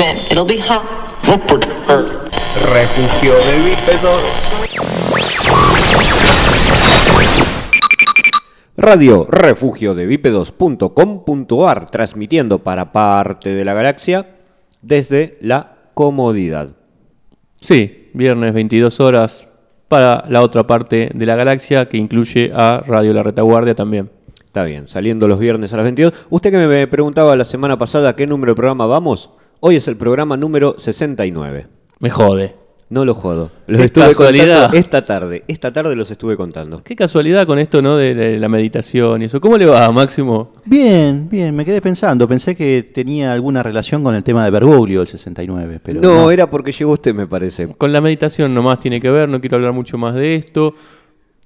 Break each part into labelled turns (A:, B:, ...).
A: It'll be hot.
B: Refugio de bípedos.
C: Radio refugio de bípedos.com.ar transmitiendo para parte de la galaxia desde la comodidad.
D: Sí, viernes 22 horas para la otra parte de la galaxia que incluye a Radio La Retaguardia también.
C: Está bien, saliendo los viernes a las 22. Usted que me preguntaba la semana pasada qué número de programa vamos, hoy es el programa número 69.
D: Me jode.
C: No lo jodo. Los
D: Qué
C: estuve
D: casualidad.
C: contando esta tarde. Esta tarde los estuve contando.
D: Qué casualidad con esto, ¿no? De, de la meditación y eso. ¿Cómo le va, Máximo?
E: Bien, bien, me quedé pensando. Pensé que tenía alguna relación con el tema de Bergoglio, el 69, pero
C: no,
E: no.
C: era porque llegó usted, me parece.
D: Con la meditación nomás tiene que ver, no quiero hablar mucho más de esto.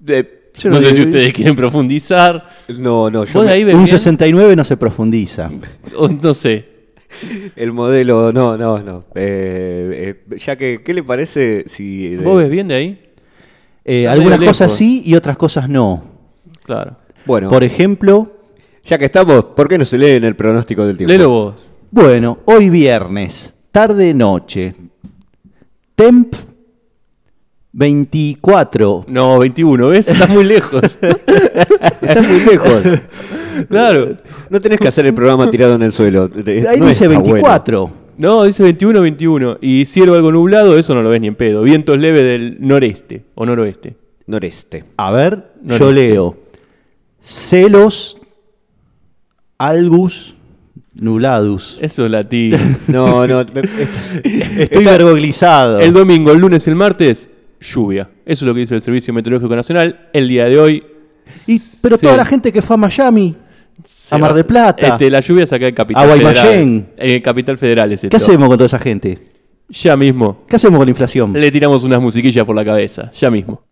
D: De-
E: Yo
D: no
E: no
D: sé si ustedes quieren profundizar.
C: No, no, yo
D: ¿Vos de
C: me-
D: ahí
E: Un
D: bien?
E: 69 no se profundiza.
D: O no sé.
C: el modelo, no, no, no. Eh, eh, ya que, ¿qué le parece si... de-
D: ¿Vos ves bien de ahí?
E: Eh, algunas cosas sí y otras cosas no.
D: Claro.
C: Bueno,
E: Por ejemplo,
C: ya que estamos, ¿por qué no se lee en el pronóstico del tiempo?
D: Léelo vos.
E: bueno, hoy viernes, tarde-noche, temp 24.
D: No, 21, ¿ves? Estás muy lejos.
C: Estás muy lejos.
D: claro.
C: No tenés que hacer el programa tirado en el suelo.
E: Ahí
C: no
E: dice
C: está bueno.
E: 24.
D: No, dice 21, 21. Y cielo algo nublado, eso no lo ves ni en pedo. Vientos leves del noreste o noroeste.
C: Noreste.
E: A ver, yo leo. Celos algus nubladus.
D: Eso es latín.
C: No, no. me- esta-
E: Estoy vergoglizado.
D: el domingo, el lunes, el martes, lluvia. Eso es lo que dice el Servicio Meteorológico Nacional. El día de hoy.
E: Y- pero
D: sí,
E: toda la gente que fue a Miami, a Mar del Plata,
D: Este, la lluvia es acá en Capital
E: A
D: Federal.
E: Guaymallén.
D: En Capital Federal es
E: ¿qué hacemos con toda esa gente?
D: Ya mismo.
E: ¿Qué hacemos con la inflación?
D: Le tiramos unas musiquillas por la cabeza. Ya mismo.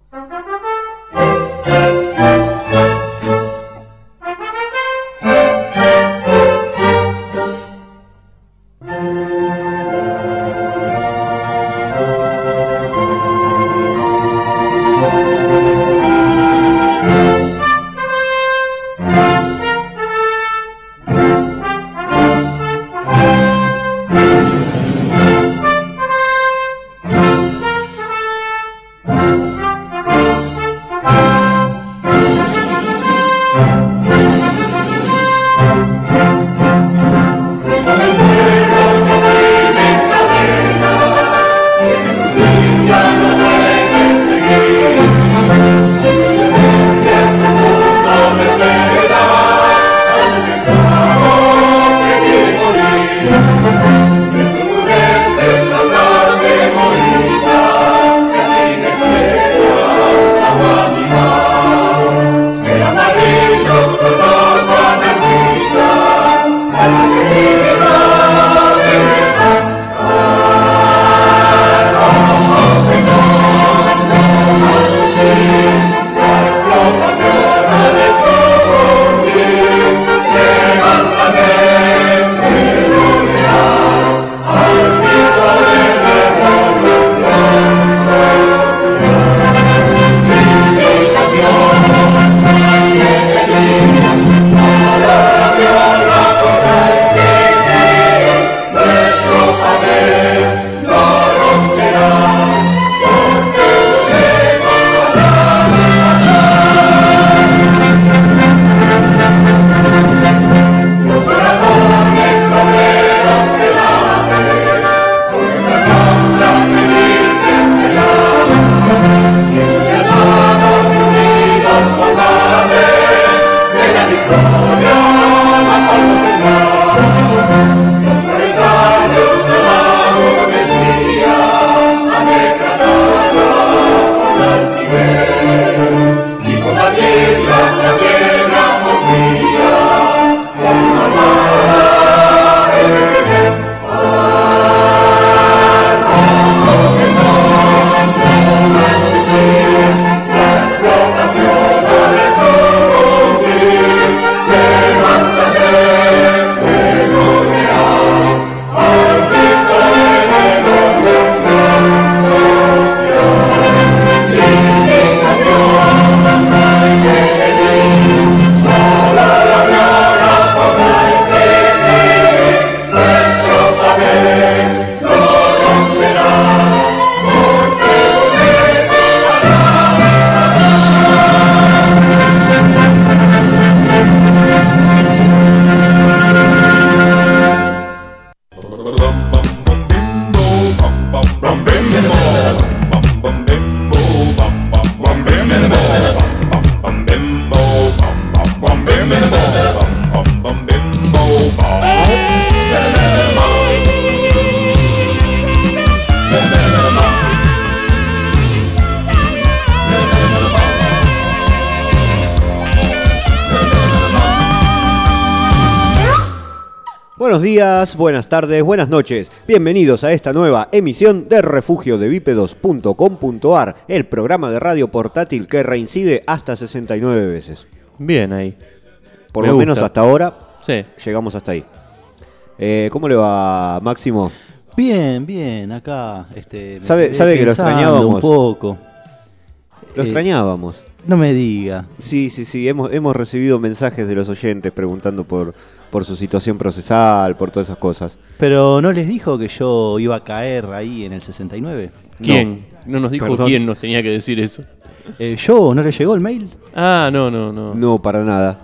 C: Días, buenas tardes, buenas noches. Bienvenidos a esta nueva emisión de refugio de bípedos.com.ar, el programa de radio portátil que reincide hasta 69 veces.
D: Bien ahí.
C: Por
D: Me
C: lo
D: gusta.
C: menos hasta ahora
D: Sí.
C: llegamos hasta ahí. Eh, ¿Cómo le va, Máximo?
E: Bien, bien, acá. Este, me
C: Sabe-
E: quedé
C: sabe que lo
E: pensando
C: extrañábamos.
E: Un poco.
C: Lo
E: Eh,
C: extrañábamos.
E: No me diga.
C: Sí, sí, sí. Hemos, hemos recibido mensajes de los oyentes preguntando por, por su situación procesal, por todas esas cosas.
E: Pero ¿no les dijo que yo iba a caer ahí en el 69?
D: ¿Quién? No, nos dijo
C: Perdón.
D: quién nos tenía que decir eso.
E: Eh, ¿Yo? ¿No le llegó el mail?
D: Ah, no, no, no.
C: No, para nada.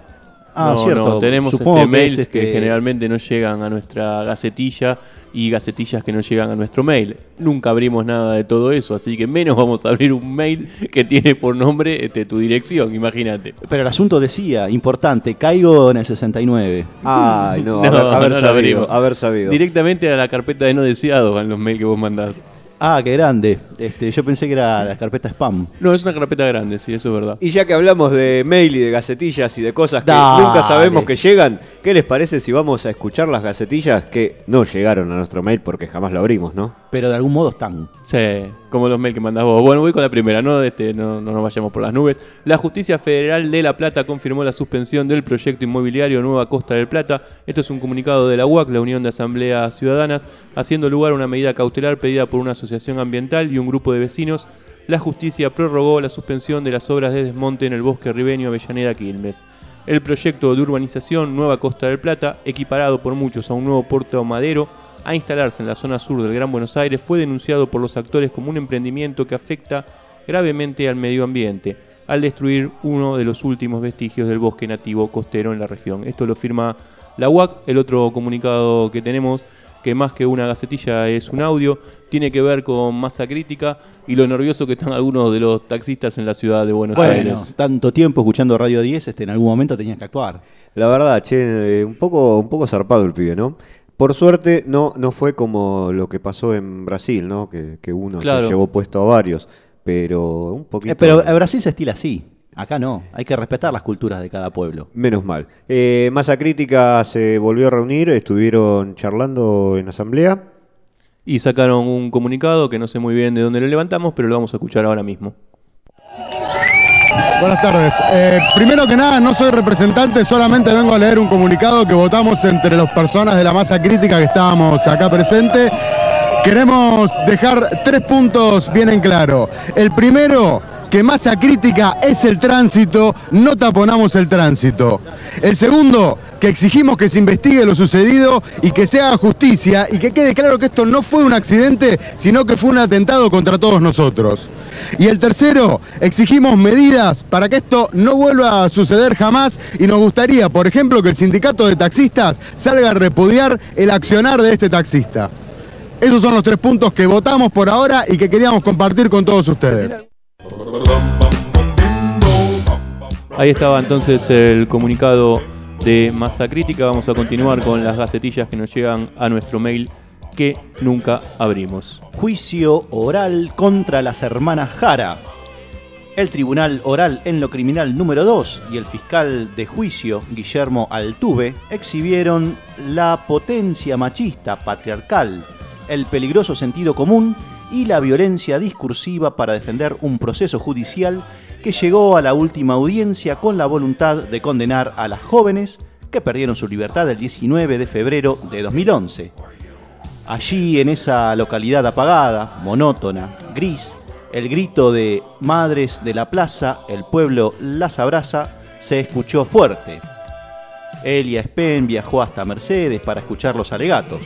E: Ah,
D: no,
E: cierto.
D: no, tenemos
E: Supongo
D: este,
E: que
D: mails
E: es, este,
D: que generalmente no llegan a nuestra gacetilla y gacetillas que no llegan a nuestro mail. Nunca abrimos nada de todo eso, así que menos vamos a abrir un mail que tiene por nombre este, tu dirección, imagínate.
E: Pero el asunto decía, importante, caigo en el 69.
C: Ay, no,
D: No,
C: haber, haber
D: no lo
C: sabido,
D: abrimos.
C: haber sabido.
D: Directamente a la carpeta de no deseados en los mails que vos mandás.
E: Ah, qué grande. Este, yo pensé que era la carpeta spam.
D: No, es una carpeta grande, sí, eso es verdad.
C: Y ya que hablamos de mail y de gacetillas y de cosas que
E: Dale.
C: nunca sabemos que llegan, ¿qué les parece si vamos a escuchar las gacetillas que no llegaron a nuestro mail porque jamás lo abrimos, ¿no?
E: Pero de algún modo están.
D: Sí, como los mails que mandás vos. Bueno, voy con la primera, no, este, no, no nos vayamos por las nubes. La Justicia Federal de La Plata confirmó la suspensión del proyecto inmobiliario Nueva Costa del Plata. Esto es un comunicado de la UAC, la Unión de Asambleas Ciudadanas, haciendo lugar a una medida cautelar pedida por una asociación ambiental y un grupo de vecinos. La justicia prorrogó la suspensión de las obras de desmonte en el bosque ribeño Avellaneda Quilmes. El proyecto de urbanización Nueva Costa del Plata, equiparado por muchos a un nuevo puerto madero, a instalarse en la zona sur del Gran Buenos Aires, fue denunciado por los actores como un emprendimiento que afecta gravemente al medio ambiente, al destruir uno de los últimos vestigios del bosque nativo costero en la región. Esto lo firma la UAC, el otro comunicado que tenemos, que más que una gacetilla es un audio, tiene que ver con masa crítica y lo nervioso que están algunos de los taxistas en la ciudad de Buenos
E: bueno,
D: Aires.
E: tanto tiempo escuchando Radio 10, este, en algún momento tenías que actuar.
C: La verdad, che, eh, un poco, un poco zarpado el pibe, ¿no? Por suerte no, no fue como lo que pasó en Brasil, ¿no? Que, que uno
D: Claro.
C: se llevó puesto a varios, pero un poquito...
E: Eh, pero en Brasil se estila así. Acá no. Hay que respetar las culturas de cada pueblo.
C: Menos mal. Eh, Masa Crítica se volvió a reunir, estuvieron charlando en asamblea.
D: Y sacaron un comunicado que no sé muy bien de dónde lo levantamos, pero lo vamos a escuchar ahora mismo.
A: Buenas tardes. Eh, primero que nada, no soy representante, solamente vengo a leer un comunicado que votamos entre las personas de la masa crítica que estábamos acá presentes. Queremos dejar tres puntos bien en claro. El primero, que masa crítica es el tránsito, no taponamos el tránsito. El segundo, que exigimos que se investigue lo sucedido y que se haga justicia y que quede claro que esto no fue un accidente, sino que fue un atentado contra todos nosotros. Y el tercero, exigimos medidas para que esto no vuelva a suceder jamás y nos gustaría, por ejemplo, que el sindicato de taxistas salga a repudiar el accionar de este taxista. Esos son los tres puntos que votamos por ahora y que queríamos compartir con todos ustedes.
D: Ahí estaba entonces el comunicado de Masa Crítica. Vamos a continuar con las gacetillas que nos llegan a nuestro mail que nunca abrimos.
E: Juicio oral contra las hermanas Jara. El Tribunal Oral en lo Criminal número 2 y el fiscal de juicio, Guillermo Altuve, exhibieron la potencia machista patriarcal, el peligroso sentido común y la violencia discursiva para defender un proceso judicial que llegó a la última audiencia con la voluntad de condenar a las jóvenes que perdieron su libertad el 19 de febrero de 2011. Allí, en esa localidad apagada, monótona, gris, el grito de Madres de la Plaza, el pueblo las abraza, se escuchó fuerte. Elia Spen viajó hasta Mercedes para escuchar los alegatos.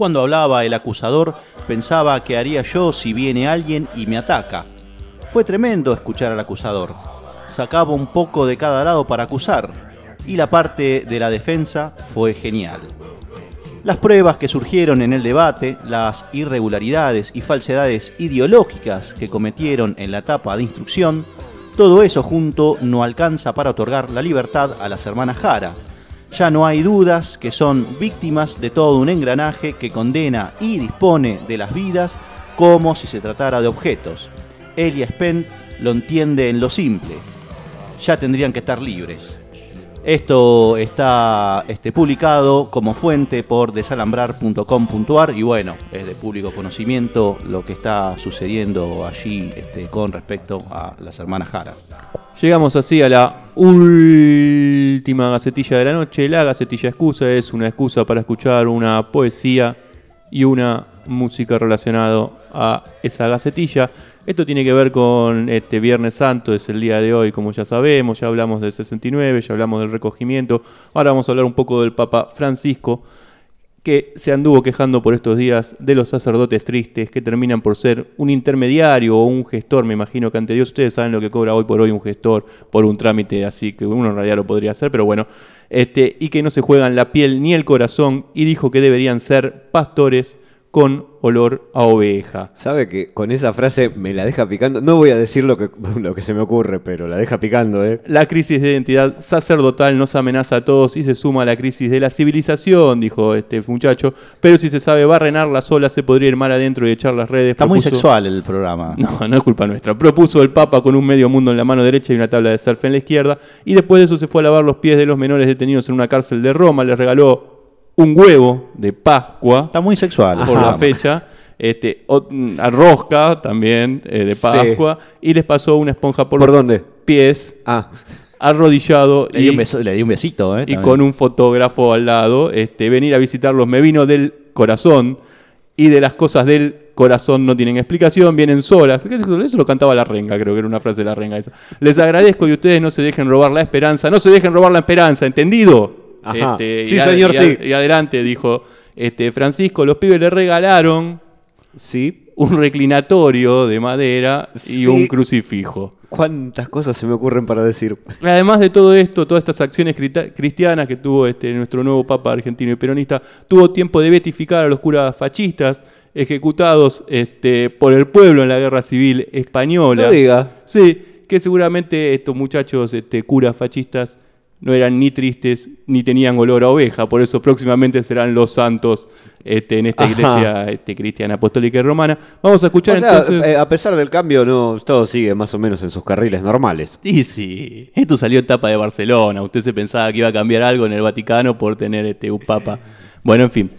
E: Cuando hablaba el acusador, pensaba que haría yo si viene alguien y me ataca. Fue tremendo escuchar al acusador. Sacaba un poco de cada lado para acusar, y la parte de la defensa fue genial. Las pruebas que surgieron en el debate, las irregularidades y falsedades ideológicas que cometieron en la etapa de instrucción, todo eso junto no alcanza para otorgar la libertad a las hermanas Jara. Ya no hay dudas que son víctimas de todo un engranaje que condena y dispone de las vidas como si se tratara de objetos. Elia Spen lo entiende en lo simple. Ya tendrían que estar libres. Esto está este, publicado como fuente por desalambrar.com.ar y bueno, es de público conocimiento lo que está sucediendo allí este, con respecto a las hermanas Jara.
D: Llegamos así a la última gacetilla de la noche. La gacetilla excusa es una excusa para escuchar una poesía y una música relacionada a esa gacetilla. Esto tiene que ver con este Viernes Santo, es el día de hoy, como ya sabemos, ya hablamos del 69, ya hablamos del recogimiento. Ahora vamos a hablar un poco del Papa Francisco que se anduvo quejando por estos días de los sacerdotes tristes que terminan por ser un intermediario o un gestor, me imagino que ante Dios ustedes saben lo que cobra hoy por hoy un gestor por un trámite así que uno en realidad lo podría hacer, pero bueno, este y que no se juegan la piel ni el corazón y dijo que deberían ser pastores con olor a oveja.
C: Sabe que con esa frase me la deja picando. No voy a decir lo que, lo que se me ocurre, pero la deja picando, ¿eh?
D: La crisis de identidad sacerdotal nos amenaza a todos y se suma a la crisis de la civilización, dijo este muchacho. Pero si se sabe barrenar la sola, se podría ir mal adentro y echar las redes.
E: Está muy sexual el programa.
D: No, no es culpa nuestra. Propuso el Papa con un medio mundo en la mano derecha y una tabla de surf en la izquierda. Y después de eso se fue a lavar los pies de los menores detenidos en una cárcel de Roma. Les regaló un huevo de Pascua
E: Está muy sexual.
D: por la fecha. Este, o- mm, a rosca también eh, de
C: Sí.
D: Pascua. Y les pasó una esponja por,
C: ¿Por
D: los
C: dónde?
D: pies,
C: Ah,
D: arrodillado
E: Le
D: y,
E: di, un beso- le di un besito, ¿eh?
D: y
E: también.
D: con un fotógrafo al lado. Este, venir a visitarlos me vino del corazón y de las cosas del corazón no tienen explicación, vienen solas. Eso lo cantaba la renga, creo que era una frase de la renga esa. Les agradezco y ustedes no se dejen robar la esperanza, no se dejen robar la esperanza, ¿entendido? Este,
C: Sí,
D: y
C: señor,
D: y
C: sí.
D: Y adelante, dijo este, Francisco, los pibes le regalaron
C: sí.
D: un reclinatorio de madera y
C: Sí.
D: un crucifijo.
C: ¿Cuántas cosas se me ocurren para decir?
D: Además de todo esto, todas estas acciones cristianas que tuvo este, nuestro nuevo Papa argentino y peronista, tuvo tiempo de beatificar a los curas fascistas ejecutados este, por el pueblo en la guerra civil española.
C: No diga.
D: Sí, que seguramente estos muchachos este, curas fascistas no eran ni tristes ni tenían olor a oveja, por eso próximamente serán los santos este, en esta
C: Ajá.
D: iglesia este, cristiana apostólica y romana. Vamos a escuchar
C: O sea,
D: entonces...
C: eh, a pesar del cambio, no, todo sigue más o menos en sus carriles normales.
D: Y sí, esto salió en tapa de Barcelona. Usted se pensaba que iba a cambiar algo en el Vaticano por tener este, un papa. Bueno, en fin.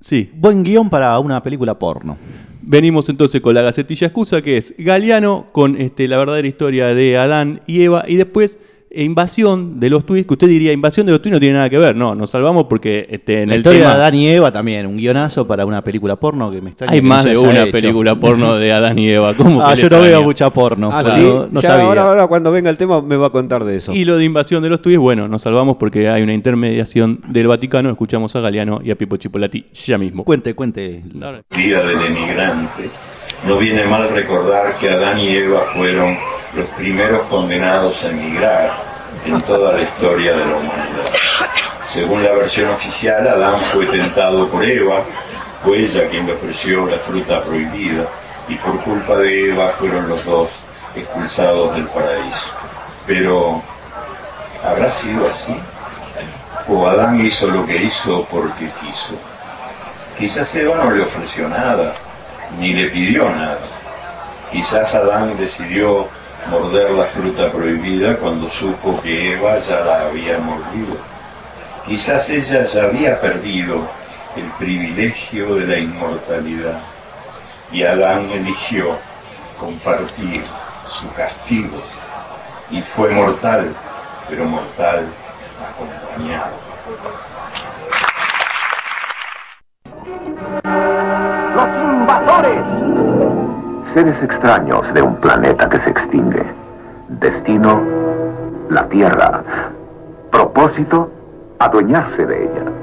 D: Sí,
E: Buen guion para una película porno.
D: venimos entonces con la gacetilla excusa que es Galeano con este, la verdadera historia de Adán y Eva y después eh, invasión de los tweets, que usted diría invasión de los tweets no tiene nada que ver. No, nos salvamos porque este, en
E: La
D: el
E: historia
D: tema
E: de Adán y Eva también, un guionazo para una película porno que me está
D: hay más de una película porno de Adán y Eva. ¿Cómo
E: Ah,
D: que
E: yo no veo mucha porno.
C: Ah,
E: Claro,
C: sí.
E: no,
C: Ya
E: sabía.
C: Ahora, ahora cuando venga el tema me va a contar de eso.
D: Y lo de invasión de los tweets, bueno, nos salvamos porque hay una intermediación del Vaticano. Escuchamos a Galeano y a Pipo Chipolati ya mismo.
E: Cuente, cuente.
B: Día del emigrante, no viene mal recordar que Adán y Eva fueron los primeros condenados a emigrar en toda la historia de la humanidad. Según la versión oficial, Adán fue tentado por Eva, fue ella quien le ofreció la fruta prohibida, y por culpa de Eva fueron los dos expulsados del paraíso. Pero, ¿habrá sido así? ¿O Adán hizo lo que hizo porque quiso? Quizás Eva no le ofreció nada, ni le pidió nada. Quizás Adán decidió morder la fruta prohibida cuando supo que Eva ya la había mordido. Quizás ella ya había perdido el privilegio de la inmortalidad y Adán eligió compartir su castigo y fue mortal, pero mortal acompañado.
F: Invasores. Seres extraños de un planeta que se extingue. Destino, la Tierra. Propósito, adueñarse de ella.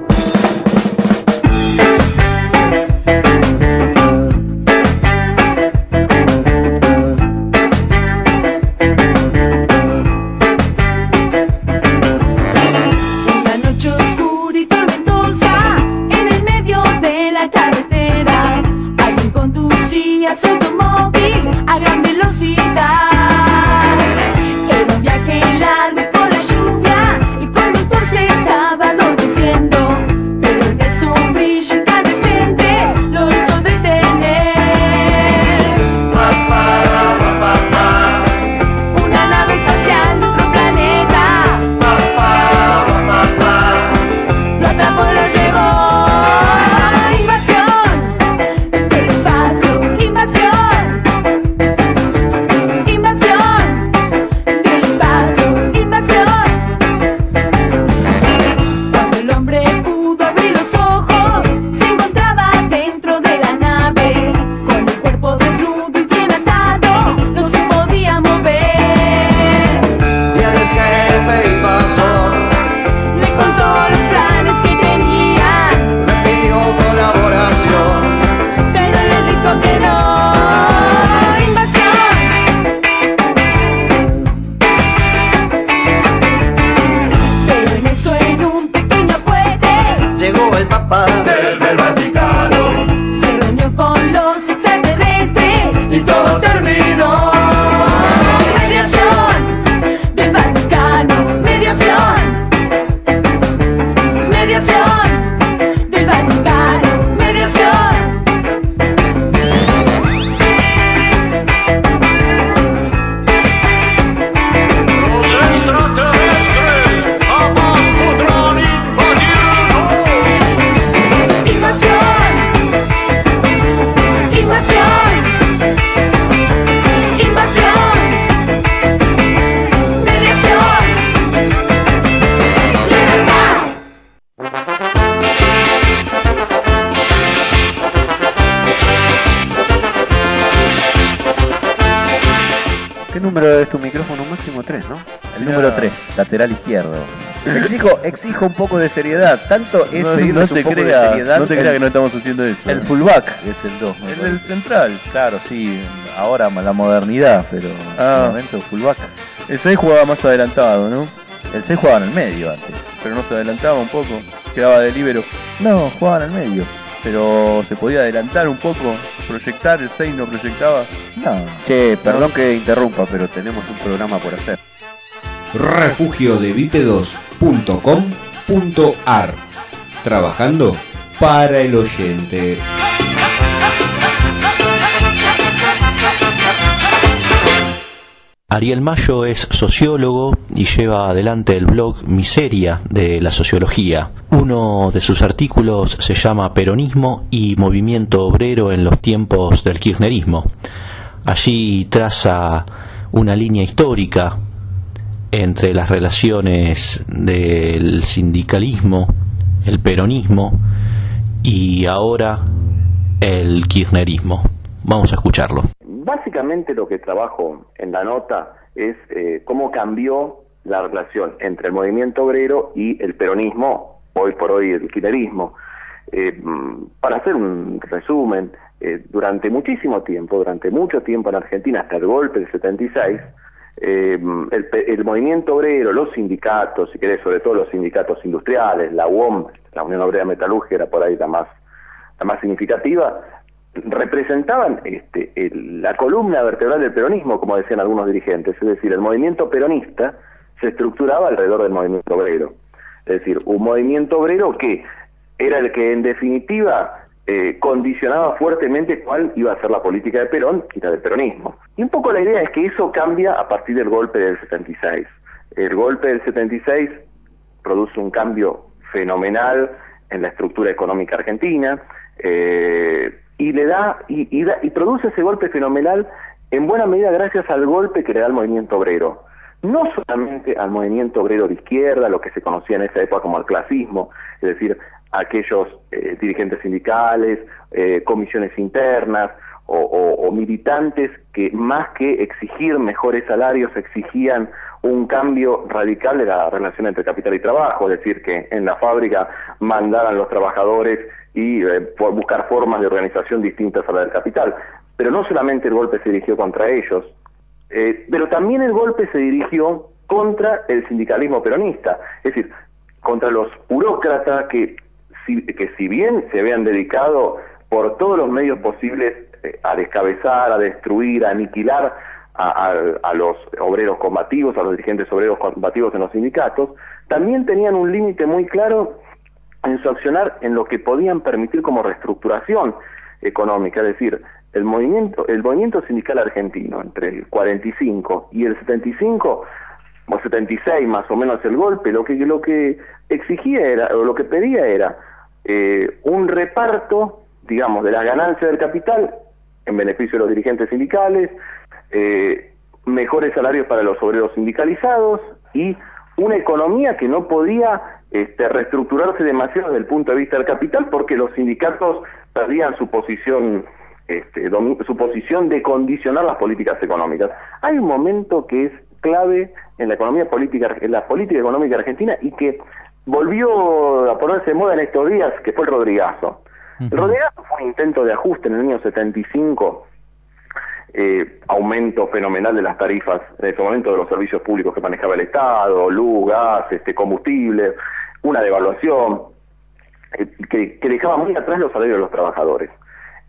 G: Exijo, un poco de seriedad. Tanto es
D: No,
G: pedirles
D: no
G: un
D: te
G: de seriedad.
D: no te
G: el-
D: creas que no estamos haciendo eso.
G: El fullback es el 2.
D: El del central.
G: Claro, sí. Ahora la modernidad, pero
D: Ah.
G: en ese momento fullback.
D: El 6 jugaba más adelantado, ¿no?
G: El 6 jugaba en el medio antes.
D: Pero no se adelantaba un poco. Quedaba de libero.
G: No, jugaba en el medio.
D: Pero se podía adelantar un poco. Proyectar, el 6 no proyectaba.
G: No. Che, perdón que interrumpa, pero tenemos un programa por hacer.
C: refugiodevípedos.com.ar Trabajando para el oyente.
E: Ariel Mayo es sociólogo y lleva adelante el blog Miseria de la Sociología. Uno de sus artículos se llama Peronismo y Movimiento Obrero en los tiempos del Kirchnerismo. Allí traza una línea histórica entre las relaciones del sindicalismo, el peronismo y ahora el kirchnerismo. Vamos a escucharlo.
F: Básicamente lo que trabajo en la nota es eh, cómo cambió la relación entre el movimiento obrero y el peronismo, hoy por hoy el kirchnerismo. Eh, para hacer un resumen, eh, durante muchísimo tiempo, durante mucho tiempo en Argentina, hasta el golpe del 76, eh, el, el movimiento obrero, los sindicatos, si querés, sobre todo los sindicatos industriales, la UOM, la Unión Obrera Metalúrgica era por ahí la más, la más significativa, representaban este, el- la columna vertebral del peronismo, como decían algunos dirigentes, es decir, el movimiento peronista se estructuraba alrededor del movimiento obrero. Es decir, un movimiento obrero que era el que en definitiva eh, condicionaba fuertemente cuál iba a ser la política de Perón y del peronismo. Y un poco la idea es que eso cambia a partir del golpe del 76. El golpe del 76 produce un cambio fenomenal en la estructura económica argentina eh, y le da y da- y produce ese golpe fenomenal en buena medida gracias al golpe que le da el movimiento obrero. No solamente al movimiento obrero de izquierda, lo que se conocía en esa época como el clasismo, es decir, aquellos eh, dirigentes sindicales, eh, comisiones internas o, militantes que más que exigir mejores salarios exigían un cambio radical de la relación entre capital y trabajo, es decir, que en la fábrica mandaran los trabajadores y eh, buscar formas de organización distintas a la del capital. Pero no solamente el golpe se dirigió contra ellos, eh, pero también el golpe se dirigió contra el sindicalismo peronista, es decir, contra los burócratas que si, que si bien se habían dedicado por todos los medios posibles eh, a descabezar, a destruir, a aniquilar a, a- a los obreros combativos, a los dirigentes obreros combativos en los sindicatos, también tenían un límite muy claro en su accionar en lo que podían permitir como reestructuración económica, es decir, el movimiento, el movimiento sindical argentino entre el 45 y el 75 o 76 más o menos el golpe, lo que lo que exigía era o lo que pedía era eh, un reparto, digamos, de las ganancias del capital en beneficio de los dirigentes sindicales, eh, mejores salarios para los obreros sindicalizados y una economía que no podía este, reestructurarse demasiado desde el punto de vista del capital porque los sindicatos perdían su posición este, su posición de condicionar las políticas económicas. Hay un momento que es clave en la economía política, en la política económica argentina y que volvió a ponerse de moda en estos días, que fue el Rodrigazo. El Rodrigazo fue un intento de ajuste en el año 75 eh, aumento fenomenal de las tarifas en ese momento de los servicios públicos que manejaba el Estado, luz, gas, este, combustible, una devaluación. eh, que, que dejaba muy atrás los salarios de los trabajadores.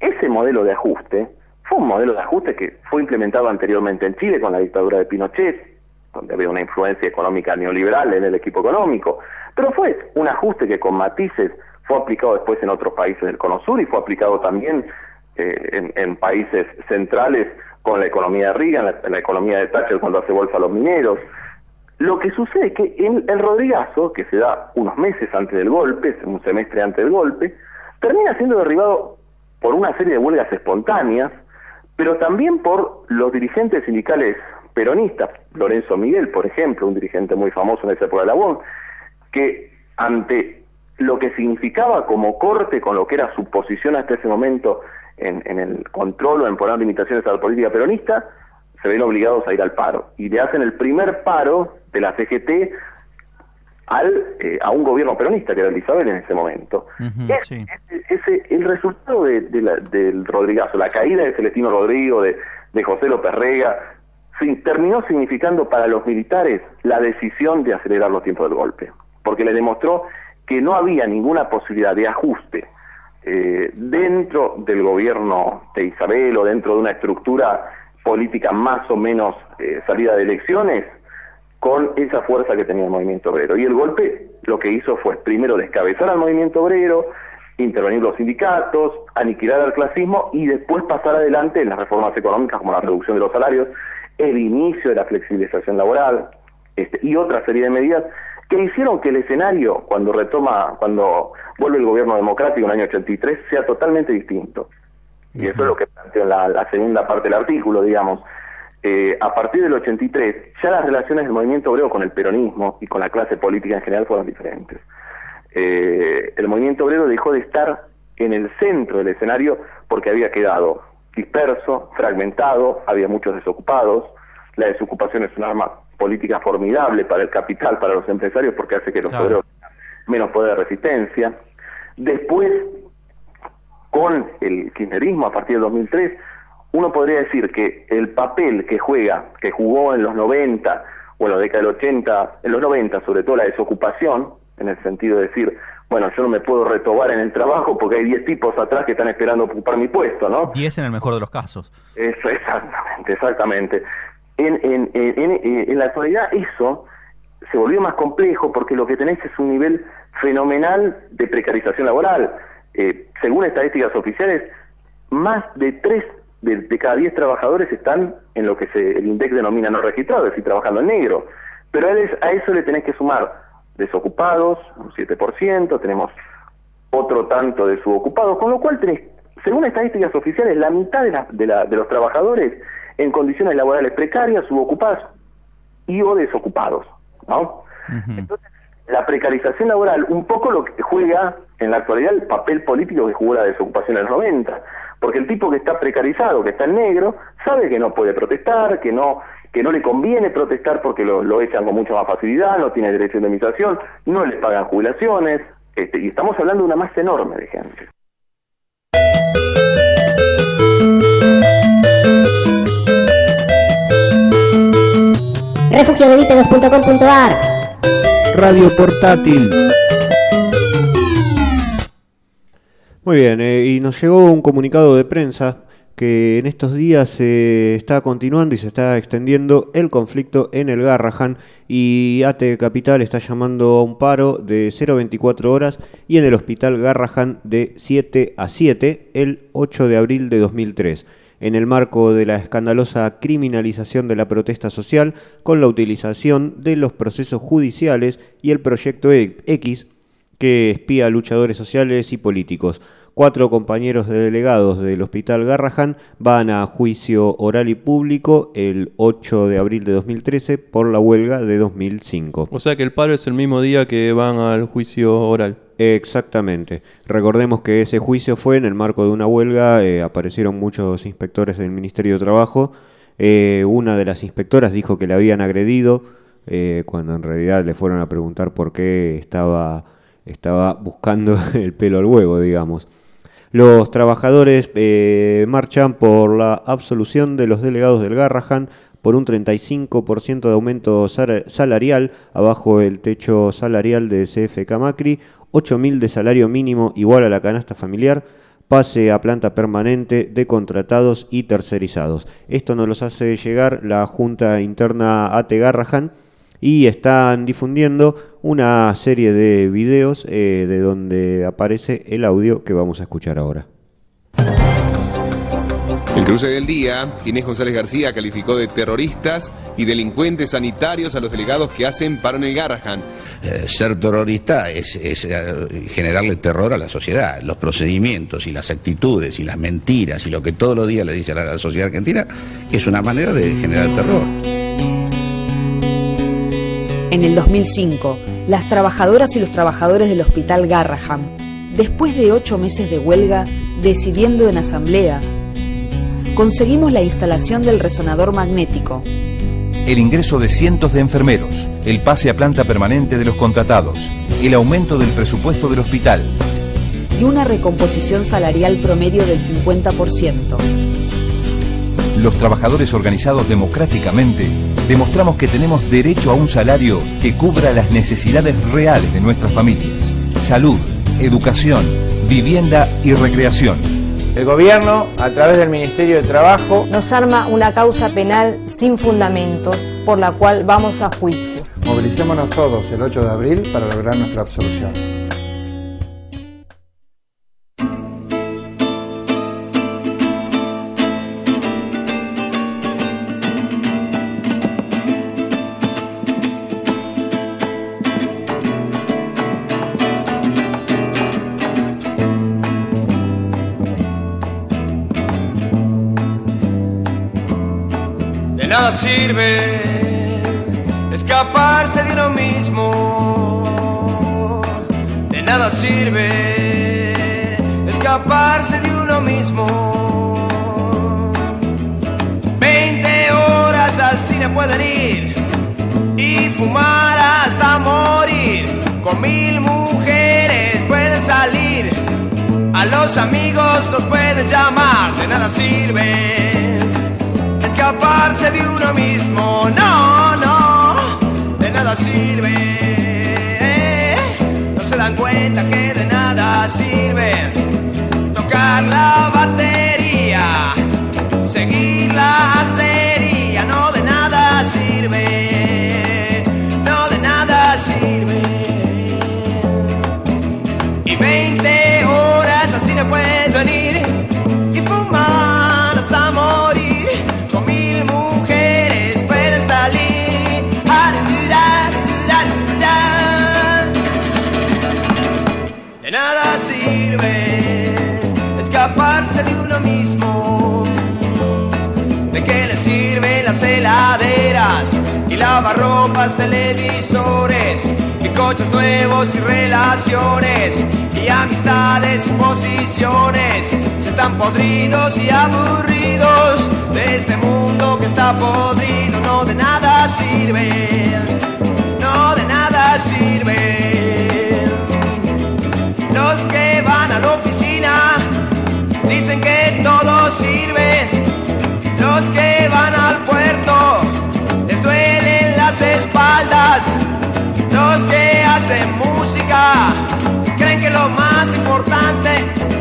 F: Ese modelo de ajuste fue un modelo de ajuste que fue implementado anteriormente en Chile con la dictadura de Pinochet, donde había una influencia económica neoliberal en el equipo económico, pero fue un ajuste que con matices fue aplicado después en otros países del Cono Sur y fue aplicado también eh, en, países centrales con la economía de Reagan, la, la economía de Thatcher cuando hace bolsa a los mineros. Lo que sucede es que en el Rodrigazo, que se da unos meses antes del golpe, un semestre antes del golpe, termina siendo derribado por una serie de huelgas espontáneas, pero también por los dirigentes sindicales peronistas, Lorenzo Miguel, por ejemplo, un dirigente muy famoso en esa época de la UON, que ante lo que significaba como corte con lo que era su posición hasta ese momento en, en el control o en poner limitaciones a la política peronista, se ven obligados a ir al paro. Y le hacen el primer paro de la CGT al, eh, a un gobierno peronista, que era el de Isabel en ese momento.
E: Ujú,
F: Es-
E: sí.
F: ese- ese- el resultado de, de la- del Rodrigazo, la caída de Celestino Rodrigo, de, de José López Rega, terminó significando para los militares la decisión de acelerar los tiempos del golpe, porque le demostró que no había ninguna posibilidad de ajuste eh, dentro del gobierno de Isabel o dentro de una estructura política más o menos eh, salida de elecciones con esa fuerza que tenía el movimiento obrero. Y el golpe lo que hizo fue primero descabezar al movimiento obrero, intervenir los sindicatos, aniquilar al clasismo y después pasar adelante en las reformas económicas como la reducción de los salarios, el inicio de la flexibilización laboral este, y otra serie de medidas que hicieron que el escenario cuando retoma, cuando vuelve el gobierno democrático en el año 83 sea totalmente distinto. Y eso es lo que la, la segunda parte del artículo, digamos. Eh, a partir del 83, ya las relaciones del movimiento obrero con el peronismo y con la clase política en general fueron diferentes. Eh, el movimiento obrero dejó de estar en el centro del escenario porque había quedado disperso, fragmentado, había muchos desocupados. La desocupación es un arma política formidable para el capital, para los empresarios, porque hace que los
E: Claro.
F: obreros tengan menos poder de resistencia. Después, con el kirchnerismo a partir del 2003, uno podría decir que el papel que juega, que jugó en los 90 o en la década del 80, en los 90 sobre todo la desocupación, en el sentido de decir, bueno, yo no me puedo retobar en el trabajo porque hay 10 tipos atrás que están esperando ocupar mi puesto, ¿no?
E: 10 en el mejor de los casos.
F: Eso, exactamente, exactamente. En, en, en, en- en la actualidad eso se volvió más complejo porque lo que tenés es un nivel fenomenal de precarización laboral. Eh, según estadísticas oficiales, más de 3 de, de cada 10 trabajadores están en lo que se, el INDEC denomina no registrado, es decir, trabajando en negro. Pero a a eso le tenés que sumar desocupados, un 7%, tenemos otro tanto de subocupados, con lo cual tenés, según estadísticas oficiales, la mitad de, la- de, la- de los trabajadores en condiciones laborales precarias, subocupados y o desocupados, ¿no? Entonces, la precarización laboral, un poco lo que juega en la actualidad el papel político que jugó la desocupación en los 90, porque el tipo que está precarizado, que está en negro, sabe que no puede protestar, que no que no le conviene protestar porque lo, lo echan con mucha más facilidad, no tiene derecho de indemnización, no les pagan jubilaciones, este, y estamos hablando de una masa enorme de gente.
H: Refugiodevite2.com.ar
C: Radio Portátil. Muy bien, eh, y nos llegó un comunicado de prensa que en estos días se está continuando y se está extendiendo el conflicto en el Garrahan y ATE Capital está llamando a un paro de 024 horas y en el hospital Garrahan de 7 a 7 el 8 de abril de 2003 en el marco de la escandalosa criminalización de la protesta social con la utilización de los procesos judiciales y el proyecto E- X que espía a luchadores sociales y políticos. Cuatro compañeros de delegados del Hospital Garrahan van a juicio oral y público el 8 de abril de 2013 por la huelga de 2005.
D: O sea que el paro es el mismo día que van al juicio oral.
C: Exactamente. Recordemos que ese juicio fue en el marco de una huelga, eh, aparecieron muchos inspectores del Ministerio de Trabajo. Eh, una de las inspectoras dijo que le habían agredido, eh, cuando en realidad le fueron a preguntar por qué estaba, estaba buscando el pelo al huevo, digamos. Los trabajadores eh, marchan por la absolución de los delegados del Garrahan por un 35% de aumento salarial abajo el techo salarial de CFK Macri 8.000 de salario mínimo igual a la canasta familiar, pase a planta permanente de contratados y tercerizados. Esto nos los hace llegar la Junta Interna AT Garrahan y están difundiendo una serie de videos eh, de donde aparece el audio que vamos a escuchar ahora.
I: El cruce del día, Inés González García calificó de terroristas y delincuentes sanitarios a los delegados que hacen paro en el Garrahan.
J: Eh, ser terrorista es, es, eh, generarle terror a la sociedad. Los procedimientos y las actitudes y las mentiras y lo que todos los días le dice a la, a la sociedad argentina es una manera de generar terror.
K: En el 2005, las trabajadoras y los trabajadores del Hospital Garraham, después de ocho meses de huelga, decidiendo en asamblea, conseguimos la instalación del resonador magnético,
L: el ingreso de cientos de enfermeros, el pase a planta permanente de los contratados, el aumento del presupuesto del hospital.
K: y una recomposición salarial promedio del 50%.
L: Los trabajadores organizados democráticamente demostramos que tenemos derecho a un salario que cubra las necesidades reales de nuestras familias. Salud, educación, vivienda y recreación.
M: El gobierno, a través del Ministerio de Trabajo,
N: nos arma una causa penal sin fundamentos por la cual vamos a juicio.
O: Movilicémonos todos el 8 de abril para lograr nuestra absolución.
P: Sirve escaparse de uno mismo. 20 horas al cine pueden ir y fumar hasta morir. Con mil mujeres pueden salir. A los amigos los pueden llamar. De nada sirve escaparse de uno mismo. No, no, de nada sirve. No se dan cuenta que de nada sirve tocar la batería, seguir la heladeras y lavarropas, televisores y coches nuevos y relaciones y amistades y posiciones? Si están podridos y aburridos de este mundo que está podrido, no de nada sirve, no de nada sirve. Los que van a la oficina dicen que todo sirve. Los que van al puerto les duelen las espaldas. Los que hacen música creen que lo más importante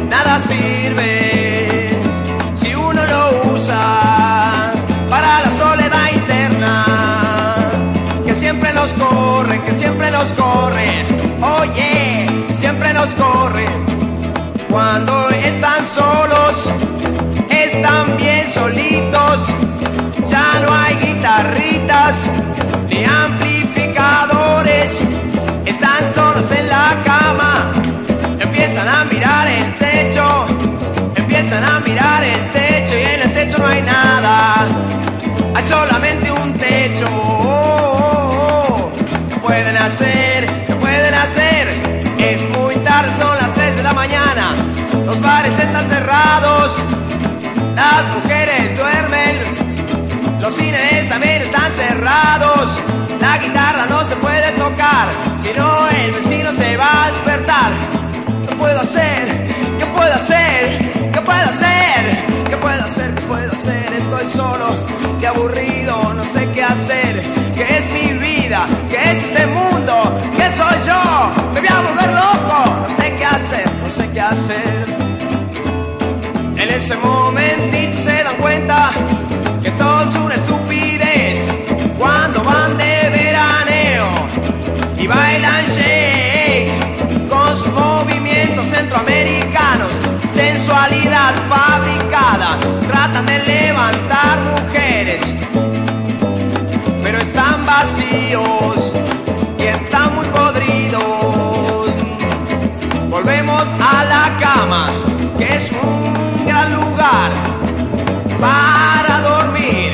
P: nada sirve. Si uno lo usa para la soledad interna, que siempre nos corren, que siempre nos corren. Oye, siempre nos corren. Cuando están solos, están bien solitos. Ya no hay guitarritas ni amplificadores. Están solos en la cama. Empiezan a mirar el techo. Empiezan a mirar el techo y en el techo no hay nada. Hay solamente un techo. ¿Qué pueden hacer? ¿Qué pueden hacer? Es muy tarde, son las 3 de la mañana. Los bares están cerrados. Las mujeres duermen. Los cines también están cerrados. La guitarra no se puede tocar. Si no, el vecino se va a despertar. ¿Qué puedo hacer? ¿Qué puedo hacer? ¿Qué puedo hacer? ¿Qué puedo hacer? ¿Qué puedo hacer? Estoy solo y aburrido, no sé qué hacer. ¿Qué es mi vida? ¿Qué es este mundo? ¿Qué soy yo? Me voy a volver loco. hacer. En ese momentito y están muy podridos. Volvemos a la cama, que es un gran lugar para dormir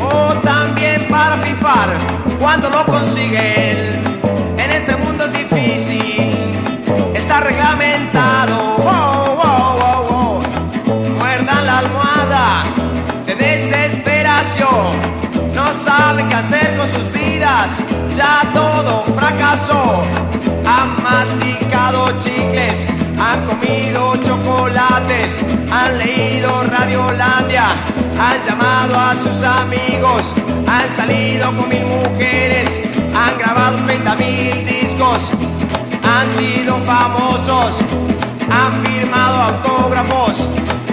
P: o también para fifar cuando lo consiguen. Saben qué hacer con sus vidas, ya todo fracasó. Han masticado chicles, han comido chocolates, han leído Radiolandia, han llamado a sus amigos, han salido con mil mujeres, han grabado 30 mil discos, han sido famosos, han firmado autógrafos,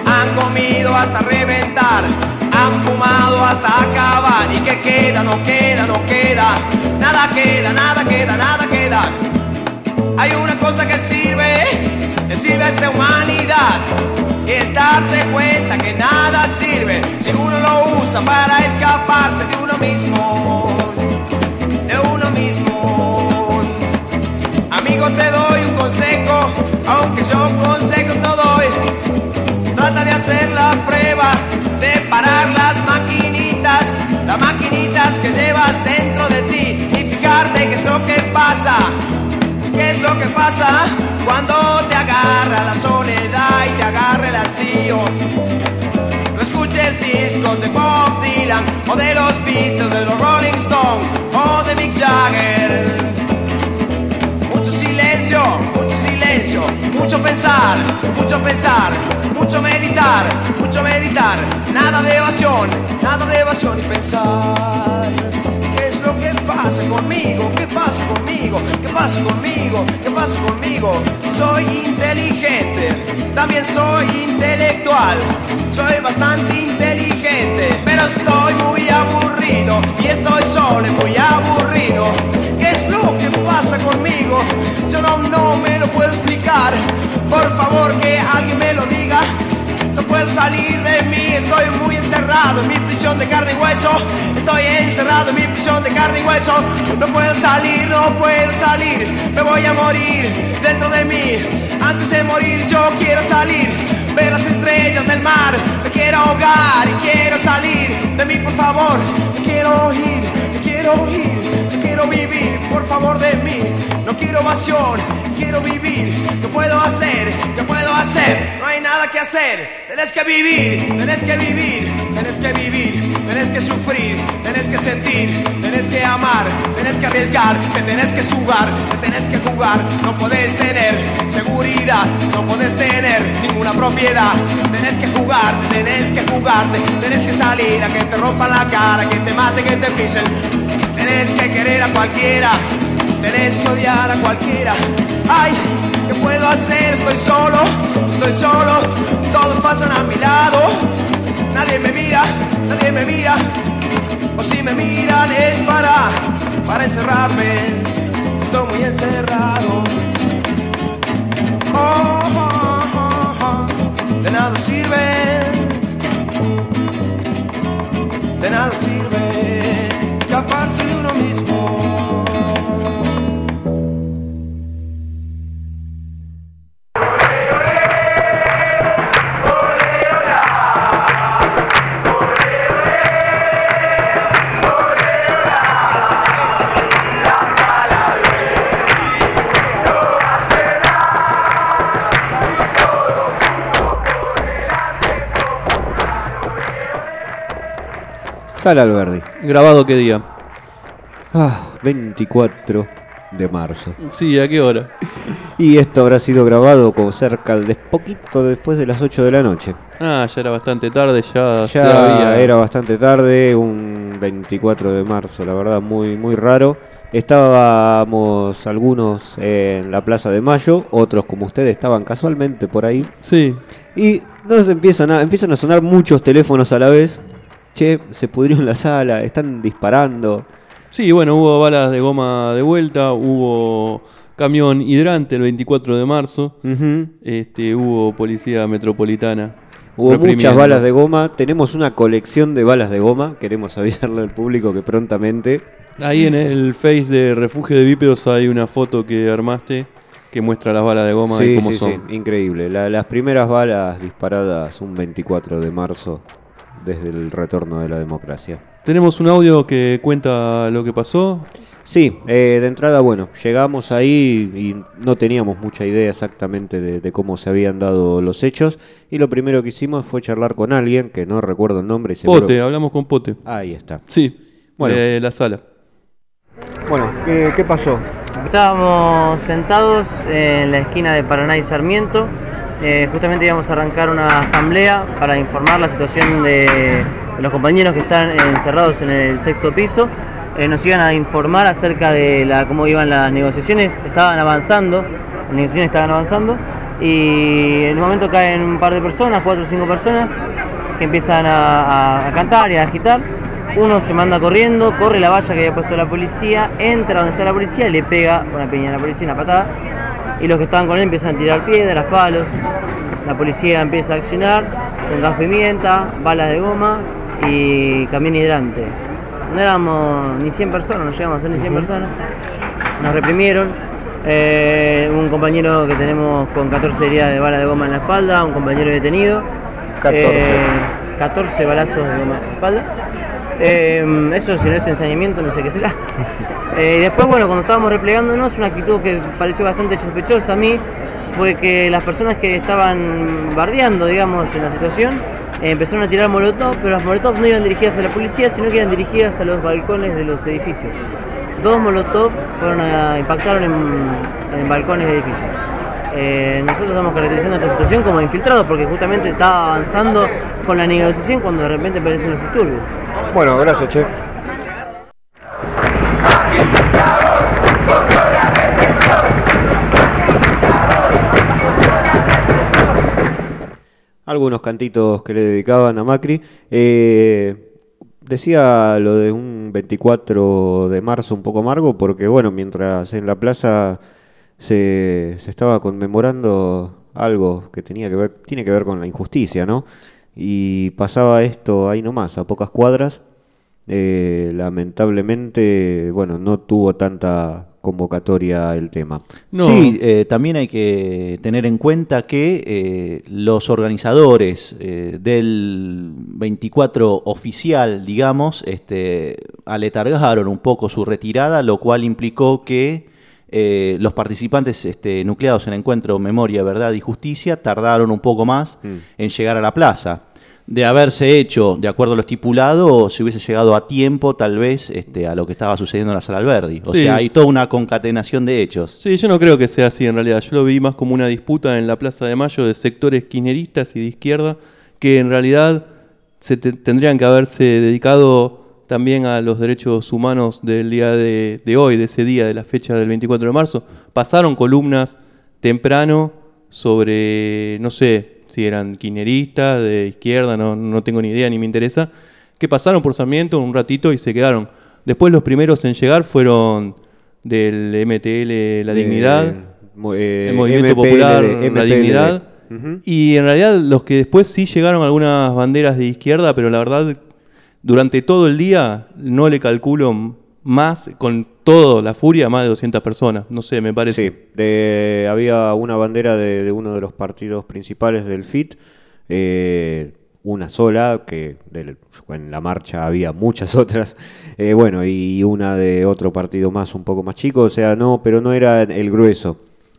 P: han comido hasta reventar, han fumado hasta acabar. ¿Y qué queda? No queda, no queda, nada queda, nada queda, nada queda. Hay una cosa que sirve, que sirve a esta humanidad. Y es darse cuenta que nada sirve si uno lo usa para escaparse de uno mismo. De uno mismo. Amigo, te doy un consejo, aunque yo consejos no doy. Trata de hacer la prueba ¿Qué es lo que pasa cuando te agarra la soledad y te agarra el hastío? No escuches discos de Bob Dylan o de los Beatles, de los Rolling Stones o de Mick Jagger. Mucho silencio, mucho silencio, mucho pensar, mucho pensar, mucho meditar, mucho meditar. Nada de evasión, nada de evasión y pensar. ¿Qué es lo que pasa conmigo? ¿Qué pasa conmigo? ¿Qué pasa conmigo? ¿Qué pasa conmigo? Soy inteligente, también soy intelectual. Soy bastante inteligente, pero estoy muy aburrido y estoy solo y muy aburrido. ¿Qué es lo que pasa conmigo? Yo no, no me lo puedo explicar. Por favor, que alguien me lo diga. No puedo salir de mí, estoy muy encerrado en mi prisión de carne y hueso. Estoy encerrado en mi prisión de carne y hueso. No puedo salir, no puedo salir. Me voy a morir dentro de mí. Antes de morir yo quiero salir. Ver las estrellas del mar. Me quiero ahogar y quiero salir de mí, por favor. Me quiero oír, me quiero oír, me quiero vivir, por favor de mí. No quiero evasión, quiero vivir. ¿Qué puedo hacer? ¿Qué puedo hacer? No hay nada que hacer. Tenés que vivir, tenés que vivir, tenés que vivir, tenés que sufrir, tenés que sentir, tenés que amar, tenés que arriesgar, te tenés que jugar, te tenés que jugar. No podés tener seguridad, no podés tener ninguna propiedad. Tenés que jugar, tenés que jugarte, tenés que salir a que te rompan la cara, que te maten, que te pisen. Tenés que querer a cualquiera, tenés que odiar a cualquiera. Ay, ¿qué puedo hacer? Estoy solo, estoy solo, todos pasan a mi lado. Nadie me mira, nadie me mira. O si me miran es para, para encerrarme. Estoy muy encerrado. Oh, oh, oh, oh. De nada sirve, de nada sirve escaparse de uno mismo.
C: Sala Alberdi.
D: ¿Grabado qué día?
C: Ah, 24 de marzo.
D: Sí, ¿a qué hora?
C: Y esto habrá sido grabado como cerca de poquito después de las 8 de la noche.
D: Ah, ya era bastante tarde, ya, se
C: Ya
D: había-
C: era bastante tarde, un 24 de marzo, la verdad, muy, muy raro. Estábamos algunos en la Plaza de Mayo, otros como ustedes estaban casualmente por ahí.
D: Sí.
C: Y nos empiezan a, empiezan a sonar muchos teléfonos a la vez. Che, se pudrió en la sala, están disparando.
D: Sí, bueno, hubo balas de goma de vuelta, hubo camión hidrante el 24 de marzo, este, hubo policía metropolitana.
C: Hubo muchas balas de goma. Tenemos una colección de balas de goma. Queremos avisarle al público que prontamente.
D: Ahí en el Face de Refugio de Bípedos hay una foto que armaste que muestra las balas de goma
C: Sí,
D: y cómo
C: sí,
D: son.
C: sí, increíble. La- las primeras balas disparadas un 24 de marzo desde el retorno de la democracia.
D: ¿Tenemos un audio que cuenta lo que pasó?
C: Sí, eh, de entrada, bueno, llegamos ahí y no teníamos mucha idea exactamente de, de cómo se habían dado los hechos. Y lo primero que hicimos fue charlar con alguien, que no recuerdo el nombre. y seguro-
D: Pote, hablamos con Pote.
C: Ahí está.
D: Sí,
C: Bueno.
D: de la sala.
C: Bueno, ¿qué, qué pasó?
Q: Estábamos sentados en la esquina de Paraná y Sarmiento. Eh, justamente íbamos a arrancar una asamblea para informar la situación de, los compañeros que están encerrados en el sexto piso. Eh, nos iban a informar acerca de cómo iban las negociaciones. Estaban avanzando, las negociaciones estaban avanzando. Y en un momento caen un par de personas, cuatro o cinco personas, que empiezan a, a- a cantar y a agitar. Uno se manda corriendo, corre la valla que había puesto la policía, entra donde está la policía, le pega una piña a la policía, una patada, y los que estaban con él empiezan a tirar piedras, palos. La policía empieza a accionar con gas pimienta, balas de goma y camión hidrante. No éramos ni 100 personas, no llegamos a ser ni 100 personas. Nos reprimieron. Eh, un compañero que tenemos con 14 heridas de bala de goma en la espalda, un compañero detenido.
O: 14.
Q: Eh, 14 balazos de goma en la espalda. Eh, eso si no es ensañamiento, no sé qué será. Eh, y después, bueno, cuando estábamos replegándonos, una actitud que pareció bastante sospechosa a mí fue que las personas que estaban bardeando, digamos, en la situación, eh, empezaron a tirar molotov, pero las molotov no iban dirigidas a la policía, sino que iban dirigidas a los balcones de los edificios. Dos molotov fueron a, impactaron en, en balcones de edificios. Eh, nosotros estamos caracterizando esta situación como infiltrados porque justamente estaba avanzando con la negociación cuando de repente aparecen los disturbios.
O: Bueno, gracias, che.
C: algunos cantitos que le dedicaban a Macri. Eh, decía lo de un 24 de marzo un poco amargo, porque bueno, mientras en la plaza se, se estaba conmemorando algo que tenía que ver, tiene que ver con la injusticia, ¿no? Y pasaba esto ahí nomás, a pocas cuadras. Eh, lamentablemente, bueno, no tuvo tanta convocatoria el tema.
E: Sí, eh, también hay que tener en cuenta que eh, los organizadores eh, del 24 oficial, digamos, este, aletargaron un poco su retirada, lo cual implicó que eh, los participantes este, nucleados en el encuentro Memoria, Verdad y Justicia tardaron un poco más en llegar a la plaza. De haberse hecho de acuerdo a lo estipulado, se hubiese llegado a tiempo, tal vez, este, a lo que estaba sucediendo en la sala Alberdi. O
D: Sí.
E: sea, hay toda una concatenación de hechos.
D: Sí, yo no creo que sea así en realidad. Yo lo vi más como una disputa en la Plaza de Mayo de sectores kirchneristas y de izquierda que en realidad se te- tendrían que haberse dedicado también a los derechos humanos del día de, de hoy, de ese día, de la fecha del 24 de marzo. Pasaron columnas temprano sobre, no sé, si eran kirchneristas, de izquierda, no, no tengo ni idea ni me interesa, que pasaron por Sarmiento un ratito y se quedaron. Después los primeros en llegar fueron del MTL La Dignidad,
C: eh,
D: el Movimiento Popular La. Dignidad. Y en realidad los que después sí llegaron algunas banderas de izquierda, pero la verdad durante todo el día no le calculo más, con toda la furia, más de 200 personas. No sé, me parece.
C: Sí, de- había una bandera de, uno de los partidos principales del FIT, eh, una sola, que en la marcha había muchas otras, eh, bueno, y una de otro partido más, un poco más chico, o sea, no, pero no era el grueso.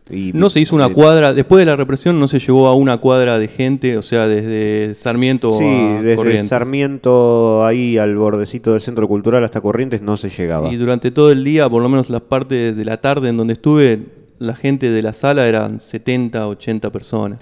C: Y-
D: No se hizo una
C: eh,
D: cuadra, después de la represión no se llevó a una cuadra de gente, o sea, desde Sarmiento
C: Sí,
D: a
C: desde
D: Corrientes.
C: Sarmiento ahí al bordecito del Centro Cultural hasta Corrientes no se llegaba.
D: Y durante todo el día, por lo menos las partes de la tarde en donde estuve, la gente de la sala eran 70, 80 personas.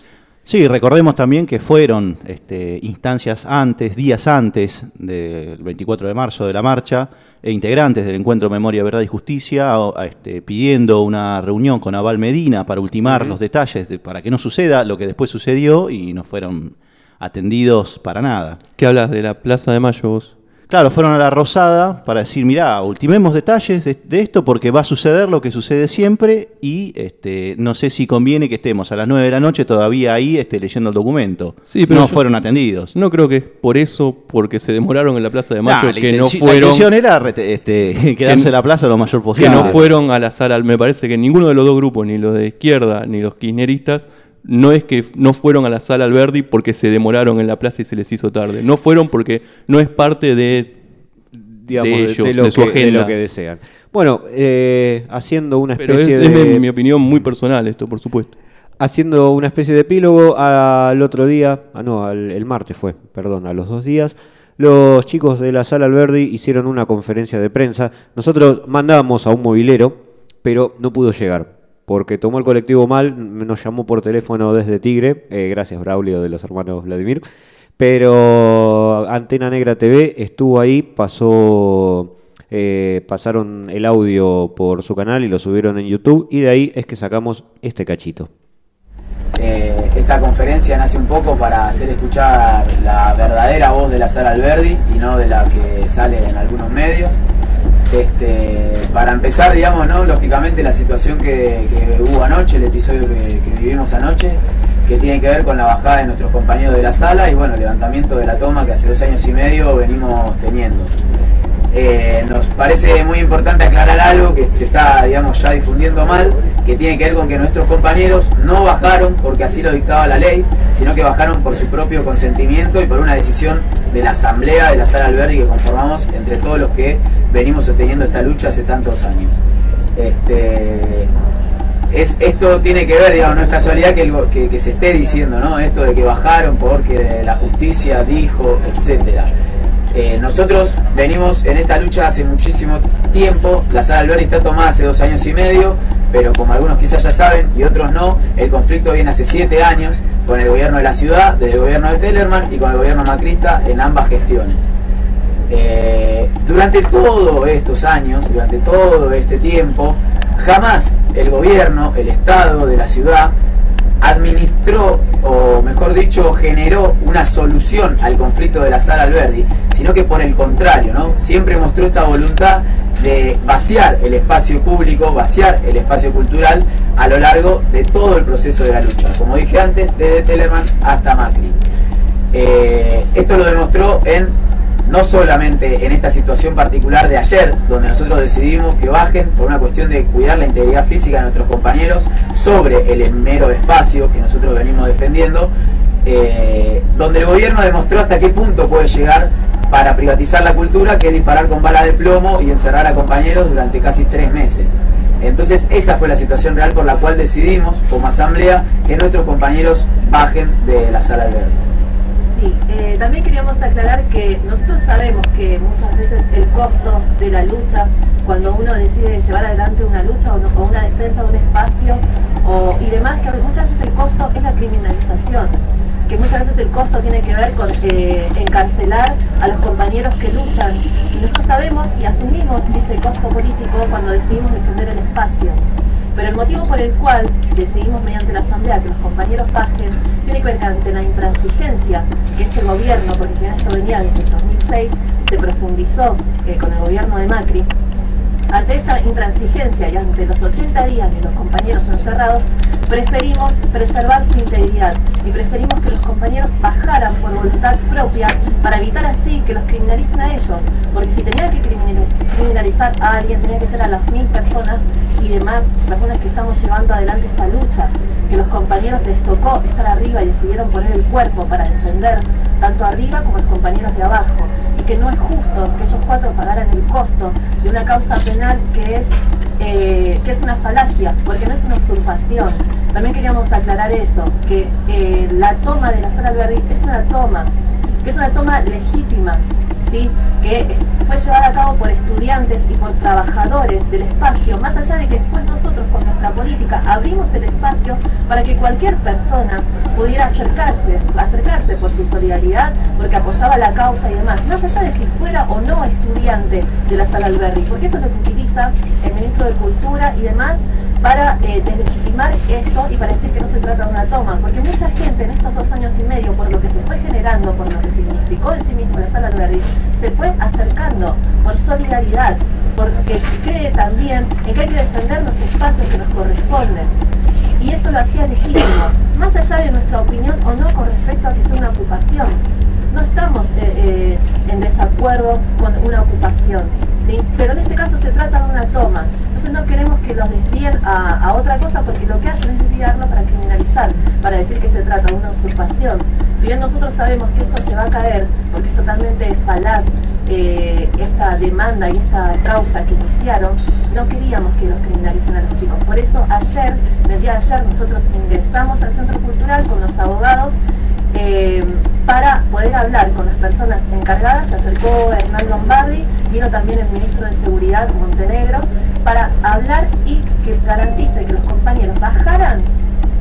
E: Sí, recordemos también que fueron este, instancias antes, días antes del 24 de marzo de la marcha, e integrantes del encuentro Memoria, Verdad y Justicia, a- a, este, pidiendo una reunión con Aval Medina para ultimar los detalles, de- para que no suceda lo que después sucedió y no fueron atendidos para nada.
D: ¿Qué hablas de la Plaza de Mayo vos?
E: Claro, fueron a la Rosada para decir, mirá, ultimemos detalles de, de esto porque va a suceder lo que sucede siempre y este, no sé si conviene que estemos a las 9 de la noche todavía ahí este, leyendo el documento.
D: Sí, pero
E: no fueron atendidos.
D: No creo que es por eso, porque se demoraron en la Plaza de Mayo,
E: Nah,
D: que no
E: intenci- La
D: fueron...
E: intención era este, quedarse en la plaza lo mayor
D: que
E: posible.
D: no fueron a la sala. Me parece que ninguno de los dos grupos, ni los de izquierda ni los kirchneristas, no es que no fueron a la sala Alberdi porque se demoraron en la plaza y se les hizo tarde. No fueron porque no es parte de,
C: digamos,
D: de
C: de-
D: ellos,
C: de
D: de,
C: lo
D: su
C: que- de
D: agenda.
C: lo que desean. Bueno, eh, haciendo una especie
D: es, es
C: de...
D: mi, mi opinión muy personal esto, por supuesto.
C: Haciendo una especie de epílogo al otro día, ah no, al, el martes fue, perdón, a los dos días, los chicos de la sala Alberdi hicieron una conferencia de prensa. Nosotros mandábamos a un movilero, pero no pudo llegar, porque tomó el colectivo mal, nos llamó por teléfono desde Tigre, eh, gracias Braulio de los hermanos Vladimir, pero Antena Negra TV estuvo ahí, pasó... eh, pasaron el audio por su canal y lo subieron en YouTube y de ahí es que sacamos este cachito.
R: Eh, esta conferencia nace un poco para hacer escuchar la verdadera voz de la Sala Alberdi y no de la que sale en algunos medios. Este, para empezar, digamos, ¿no? lógicamente la situación que, hubo anoche, el episodio que, vivimos anoche, que tiene que ver con la bajada de nuestros compañeros de la sala y bueno, levantamiento de la toma que hace dos años y medio venimos teniendo. Eh, nos parece muy importante aclarar algo que se está, digamos, ya difundiendo mal, que tiene que ver con que nuestros compañeros no bajaron porque así lo dictaba la ley, sino que bajaron por su propio consentimiento y por una decisión de la asamblea de la sala Alberdi que conformamos entre todos los que venimos sosteniendo esta lucha hace tantos años. Este, es, esto tiene que ver, digamos, no es casualidad que, el que- se esté diciendo, ¿no? Esto de que bajaron porque la justicia dijo, etcétera. Eh, nosotros venimos en esta lucha hace muchísimo tiempo, la sala Alberti está tomada hace dos años y medio, pero como algunos quizás ya saben y otros no, el conflicto viene hace siete años con el gobierno de la ciudad, desde el gobierno de Tellerman y con el gobierno macrista en ambas gestiones. Eh, durante todos estos años, durante todo este tiempo, jamás el gobierno, el Estado de la ciudad, administró, o mejor dicho, generó una solución al conflicto de la sala Alberdi, sino que por el contrario, ¿no? siempre mostró esta voluntad de vaciar el espacio público, vaciar el espacio cultural a lo largo de todo el proceso de la lucha, como dije antes, desde Tellerman hasta Macri. Eh, esto lo demostró en no solamente en esta situación particular de ayer, donde nosotros decidimos que bajen por una cuestión de cuidar la integridad física de nuestros compañeros sobre el mero espacio que nosotros venimos defendiendo, eh, donde el gobierno demostró hasta qué punto puede llegar para privatizar la cultura, que es disparar con bala de plomo y encerrar a compañeros durante casi tres meses. Entonces esa fue la situación real por la cual decidimos como asamblea que nuestros compañeros bajen de la sala de verde.
S: Sí, eh, también queríamos aclarar que nosotros sabemos que muchas veces el costo de la lucha, cuando uno decide llevar adelante una lucha o, una defensa de un espacio y demás, que muchas veces el costo es la criminalización, que muchas veces el costo tiene que ver con eh, encarcelar a los compañeros que luchan. Y nosotros sabemos y asumimos ese costo político cuando decidimos defender el espacio. Pero el motivo por el cual decidimos mediante la Asamblea que los compañeros bajen tiene que ver ante la intransigencia que este gobierno, porque si bien esto venía desde el 2006, se profundizó eh, con el gobierno de Macri, ante esta intransigencia y ante los 80 días de los compañeros encerrados, preferimos preservar su integridad y preferimos que los compañeros bajaran por voluntad propia para evitar así que los criminalicen a ellos. Porque si tenían que criminaliz- criminalizar a alguien, tenía que ser a las mil personas y demás personas que estamos llevando adelante esta lucha. Que los compañeros les tocó estar arriba y decidieron poner el cuerpo para defender tanto arriba como los compañeros de abajo. Y que no es justo que ellos cuatro pagaran el costo de una causa penal que es, eh, que es una falacia, porque no es una usurpación. También queríamos aclarar eso, que eh, la toma de la sala Alberdi es una toma, que es una toma legítima. ¿sí? Que fue llevada a cabo por estudiantes y por trabajadores del espacio, más allá de que después nosotros con nuestra política abrimos el espacio para que cualquier persona pudiera acercarse, acercarse por su solidaridad, porque apoyaba la causa y demás, más allá de si fuera o no estudiante de la sala Alberdi, porque eso es lo que utiliza el ministro de Cultura y demás para eh, deslegitimar esto y para decir que no se trata de una toma, porque mucha gente en estos dos años y medio, por lo que se fue generando, por lo que significó en sí mismo la sala Alberdi, se fue acercando por solidaridad, porque cree también en que hay que defender los espacios que nos corresponden. Y eso lo hacía legítimo, más allá de nuestra opinión o no con respecto a que sea una ocupación. No estamos eh, eh, en desacuerdo con una ocupación, ¿sí? pero en este caso se trata de una toma. Entonces no queremos que los desvíen a, otra cosa porque lo que hacen es desviarlo para criminalizar, para decir que se trata de una usurpación. Si bien nosotros sabemos que esto se va a caer, porque es totalmente falaz eh, esta demanda y esta causa que iniciaron, no queríamos que los criminalicen a los chicos. Por eso ayer, el día de ayer, nosotros ingresamos al Centro Cultural con los abogados eh, para poder hablar con las personas encargadas. Se acercó Hernán Lombardi, vino también el ministro de Seguridad Montenegro, para hablar y que garantice que los compañeros bajaran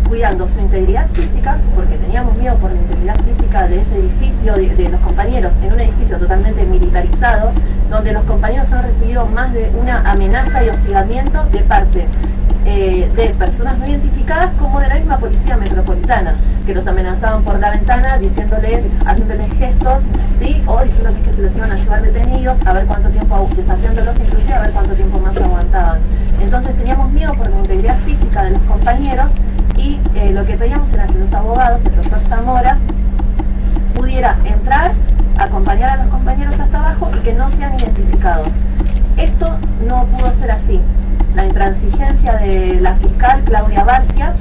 S: cuidando su integridad física, porque teníamos miedo por la integridad física de ese edificio, de, los compañeros, en un edificio totalmente militarizado, donde los compañeros han recibido más de una amenaza y hostigamiento de parte eh, de personas no identificadas como de la misma policía metropolitana, que los amenazaban por la ventana diciéndoles, haciéndoles gestos, o diciéndoles que se los iban a llevar detenidos, a ver cuánto tiempo, desafiándolos inclusive a ver cuánto tiempo más aguantaban. Entonces teníamos miedo por la integridad física de los compañeros y eh, lo que pedíamos era que los abogados, el doctor Zamora, pudiera entrar, acompañar a los compañeros hasta abajo y que no sean identificados. Esto no pudo ser así. La intransigencia de la fiscal Claudia Barcia,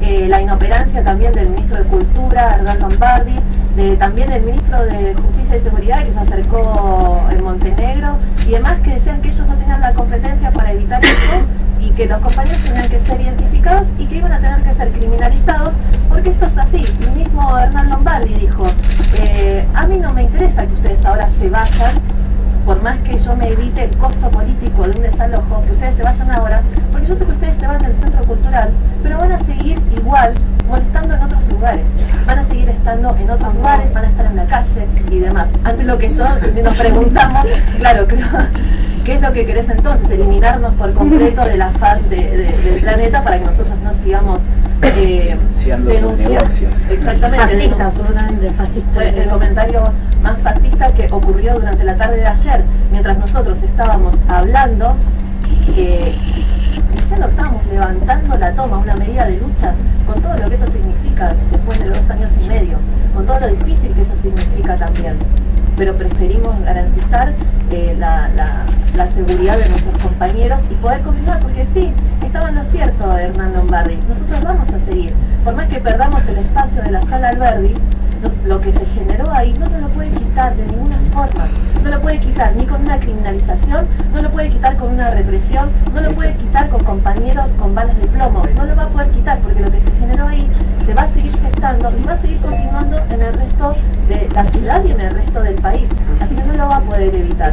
S: eh, la inoperancia también del ministro de Cultura, Hernán Lombardi, de, también el ministro de Justicia y Seguridad que se acercó en Montenegro y demás que decían que ellos no tenían la competencia para evitar esto y que los compañeros tenían que ser identificados y que iban a tener que ser criminalizados porque esto es así. El mismo Hernán Lombardi dijo, eh, a mí no me interesa que ustedes ahora se vayan por más que yo me evite el costo político de un desalojo, que ustedes se vayan ahora, porque yo sé que ustedes se van del centro cultural, pero van a seguir igual molestando en otros lugares, van a seguir estando en otros lugares, van a estar en la calle y demás. Antes lo que yo nos preguntamos, claro, ¿qué es lo que querés entonces? Eliminarnos por completo de la faz de- de- del planeta para que nosotros no sigamos eh,
R: negocios.
S: Exactamente.
H: Fascista, absolutamente fascista.
S: fue el comentario más fascista que ocurrió durante la tarde de ayer, mientras nosotros estábamos hablando, eh, diciendo que estábamos levantando la toma, una medida de lucha, con todo lo que eso significa después de dos años y medio, con todo lo difícil que eso significa también. Pero preferimos garantizar eh, la, la- la seguridad de nuestros compañeros y poder continuar, porque sí, estaba en lo cierto Hernán Lombardi, nosotros vamos a seguir, por más que perdamos el espacio de la sala Alberdi, lo que se generó ahí no nos lo puede quitar de ninguna forma. No lo puede quitar ni con una criminalización, no lo puede quitar con una represión, no lo puede quitar con compañeros con balas de plomo. No lo va a poder quitar porque lo que se generó ahí se va a seguir gestando y va a seguir continuando en el resto de la ciudad y en el resto del país. Así que no lo va a poder evitar.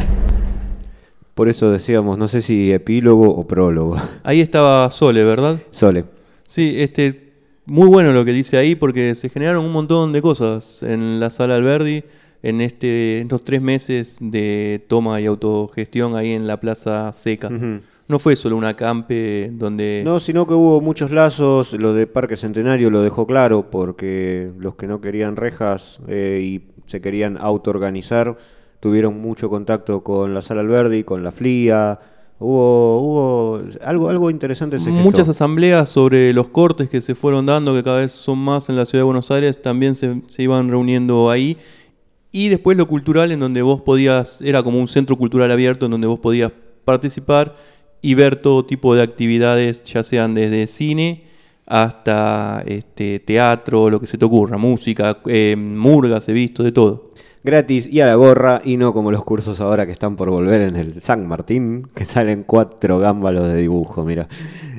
C: Por eso decíamos, no sé si epílogo o prólogo.
D: Ahí estaba Sole, ¿verdad?
C: Sole.
D: Sí, este, muy bueno lo que dice ahí porque se generaron un montón de cosas en la sala Alberdi en este, estos tres meses de toma y autogestión ahí en la Plaza Seca. No fue solo un acampe donde...
C: No, sino que hubo muchos lazos, lo de Parque Centenario lo dejó claro, porque los que no querían rejas eh, y se querían autoorganizar tuvieron mucho contacto con la Sala Alberdi, con la FLIA, hubo, hubo algo, algo interesante se.
D: Muchas asambleas sobre los cortes que se fueron dando, que cada vez son más en la ciudad de Buenos Aires, también se, se iban reuniendo ahí. Y después lo cultural, en donde vos podías, era como un centro cultural abierto, en donde vos podías participar y ver todo tipo de actividades, ya sean desde cine hasta este, teatro, lo que se te ocurra, música, eh, murgas, he visto, de todo.
C: Gratis y a la gorra, y no como los cursos ahora que están por volver en el San Martín, que salen cuatro gámbalos de dibujo, mira.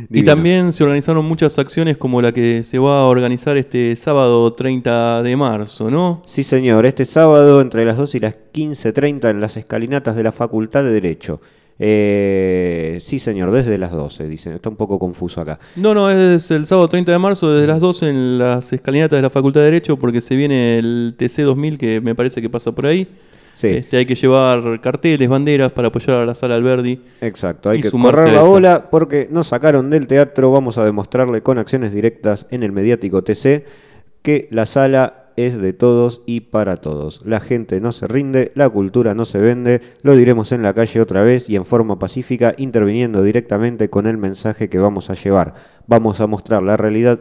D: Y también se organizaron muchas acciones como la que se va a organizar este sábado 30 de marzo, ¿no?
C: Sí, señor, este sábado entre las 2 y las 15.30 en las escalinatas de la Facultad de Derecho. Eh, sí, señor, desde las 12, dicen. Está un poco confuso acá.
D: No, no, es el sábado 30 de marzo desde las 12 en las escalinatas de la Facultad de Derecho porque se viene el TC 2000 que me parece que pasa por ahí.
C: Sí.
D: Este, hay que llevar carteles, banderas para apoyar a la sala Alberdi.
C: Exacto, hay que correr la bola porque nos sacaron del teatro. Vamos a demostrarle con acciones directas en el mediático TC que la sala es de todos y para todos. La gente no se rinde, la cultura no se vende. Lo diremos en la calle otra vez y en forma pacífica, interviniendo directamente con el mensaje que vamos a llevar. Vamos a mostrar la realidad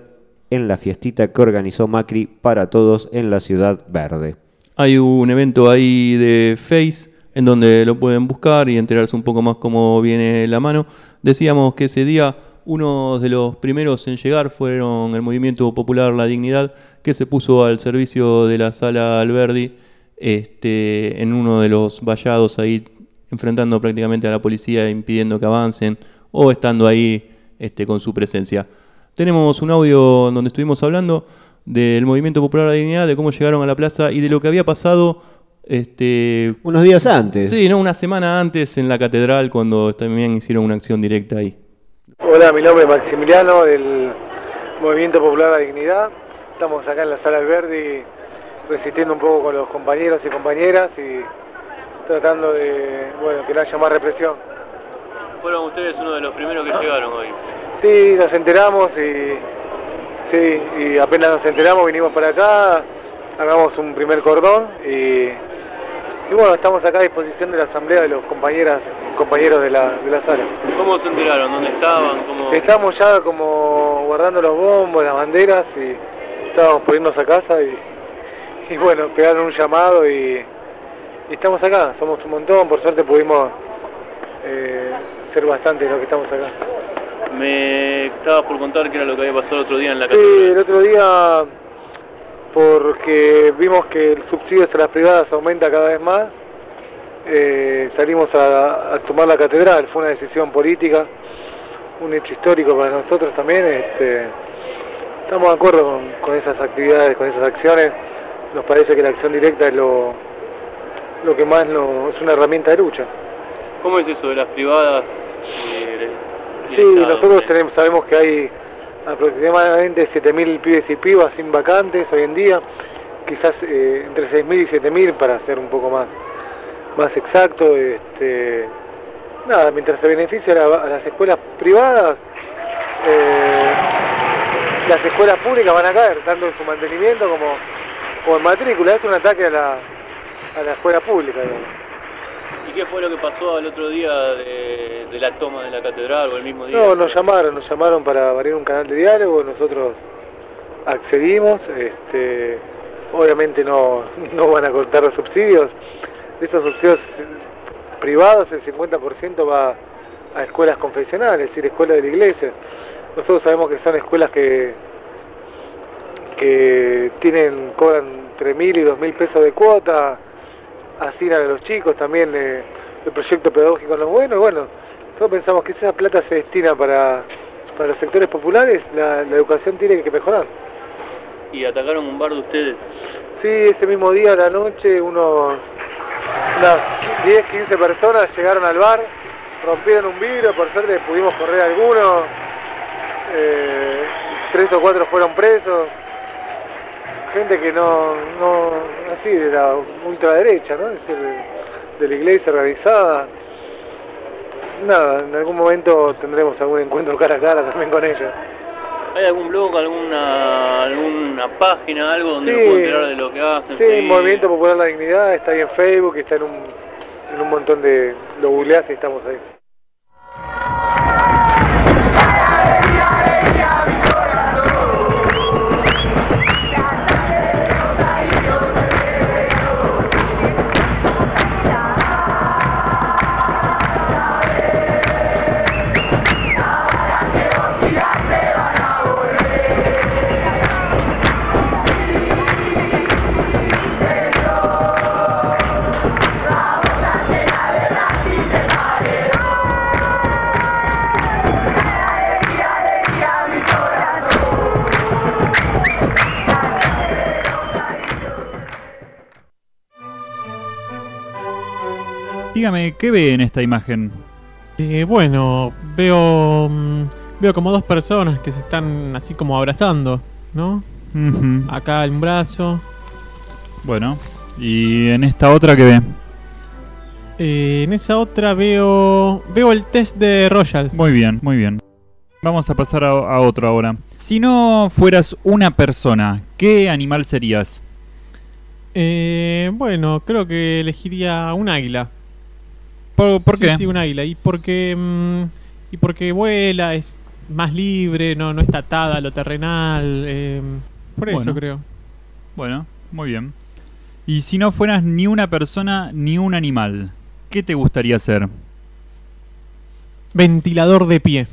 C: en la fiestita que organizó Macri para todos en la ciudad verde.
D: Hay un evento ahí de Face en donde lo pueden buscar y enterarse un poco más cómo viene la mano. Decíamos que ese día uno de los primeros en llegar fueron el movimiento popular La Dignidad, que se puso al servicio de la sala Alberdi este, en uno de los vallados ahí, enfrentando prácticamente a la policía, impidiendo que avancen o estando ahí este, con su presencia. Tenemos un audio donde estuvimos hablando del movimiento popular La Dignidad, de cómo llegaron a la plaza y de lo que había pasado este,
C: unos días antes.
D: Sí, no, una semana antes en la catedral cuando también hicieron una acción directa ahí.
T: Hola, mi nombre es Maximiliano del Movimiento Popular La Dignidad. Estamos acá en la sala Alberdi resistiendo un poco con los compañeros y compañeras y tratando de bueno, que no haya más represión.
D: Fueron ustedes uno de los primeros que llegaron hoy.
T: Sí, nos enteramos y sí, y apenas nos enteramos vinimos para acá, hagamos un primer cordón y, y bueno, estamos acá a disposición de la asamblea de los compañeras compañeros de la, de la sala.
D: ¿Cómo se enteraron? ¿Dónde estaban? ¿Cómo...
T: Estamos ya como guardando los bombos, las banderas y estábamos por irnos a casa y, y bueno, pegaron un llamado y, y estamos acá, somos un montón, por suerte pudimos eh, ser bastantes los que estamos acá.
D: Me estabas por contar que era lo que había pasado el otro día en la
T: Sí, el otro día, porque vimos que el subsidio hacia las privadas aumenta cada vez más, eh, salimos a, a tomar la catedral, fue una decisión política, un hecho histórico para nosotros también. Este, estamos de acuerdo con, con esas actividades, con esas acciones. Nos parece que la acción directa es lo, lo que más lo- es una herramienta de lucha.
D: ¿Cómo es eso de las privadas? eh,
T: Sí, nosotros tenemos, sabemos que hay aproximadamente 7.000 pibes y pibas sin vacantes hoy en día, quizás eh, entre 6.000 y 7.000 para ser un poco más, más exacto. Este, nada, mientras se beneficia a, la- a las escuelas privadas, eh, las escuelas públicas van a caer, tanto en su mantenimiento como, como en matrícula. Es un ataque a la, a la escuela pública.
D: ¿Y qué fue lo que pasó el otro día de, la toma de la catedral o el mismo día?
T: No, nos llamaron, nos llamaron para abrir un canal de diálogo, nosotros accedimos, este, obviamente no, no van a cortar los subsidios, de esos subsidios privados el 50% va a escuelas confesionales, es decir, escuelas de la iglesia. Nosotros sabemos que son escuelas que, que tienen, cobran 3.000 y 2.000 pesos de cuota, asignan a los chicos también eh, el proyecto pedagógico no es bueno, y bueno, nosotros pensamos que esa plata se destina para, para los sectores populares, la, la educación tiene que mejorar.
D: ¿Y atacaron un bar de ustedes?
T: Sí, ese mismo día a la noche unos unas 10, 15 personas llegaron al bar, rompieron un vidrio, por suerte pudimos correr algunos, eh, tres o cuatro fueron presos, gente que no, no así de la ultraderecha, ¿no? Es decir, de, de la iglesia organizada. Nada, en algún momento tendremos algún encuentro cara a cara también con ellos.
D: ¿Hay algún blog, alguna alguna página, algo donde
T: Sí.
D: me puedo enterar de lo que hacen?
T: Sí,
D: seguir?
T: Movimiento Popular La Dignidad está ahí en Facebook, está en un, en un montón de... Lo googleás y estamos ahí.
U: Dígame, ¿qué ve en esta imagen?
V: Eh, bueno, veo mm, veo como dos personas que se están así como abrazando, ¿no?
U: Ujú.
V: Acá un brazo.
U: Bueno, ¿y en esta otra qué ve?
V: Eh, en esa otra veo veo el test de Royal.
U: Muy bien, muy bien. Vamos a pasar a, a otro ahora. Si no fueras una persona, ¿qué animal serías?
V: Eh, bueno, creo que elegiría un águila.
U: ¿Por, por
V: Sí,
U: qué?
V: Sí, un águila. Y porque mm, y porque vuela, es más libre, no no está atada a lo terrenal. eh, por eso
U: Bueno.
V: creo.
U: Bueno, muy bien. Y si no fueras ni una persona ni un animal, ¿qué te gustaría ser?
V: Ventilador de pie.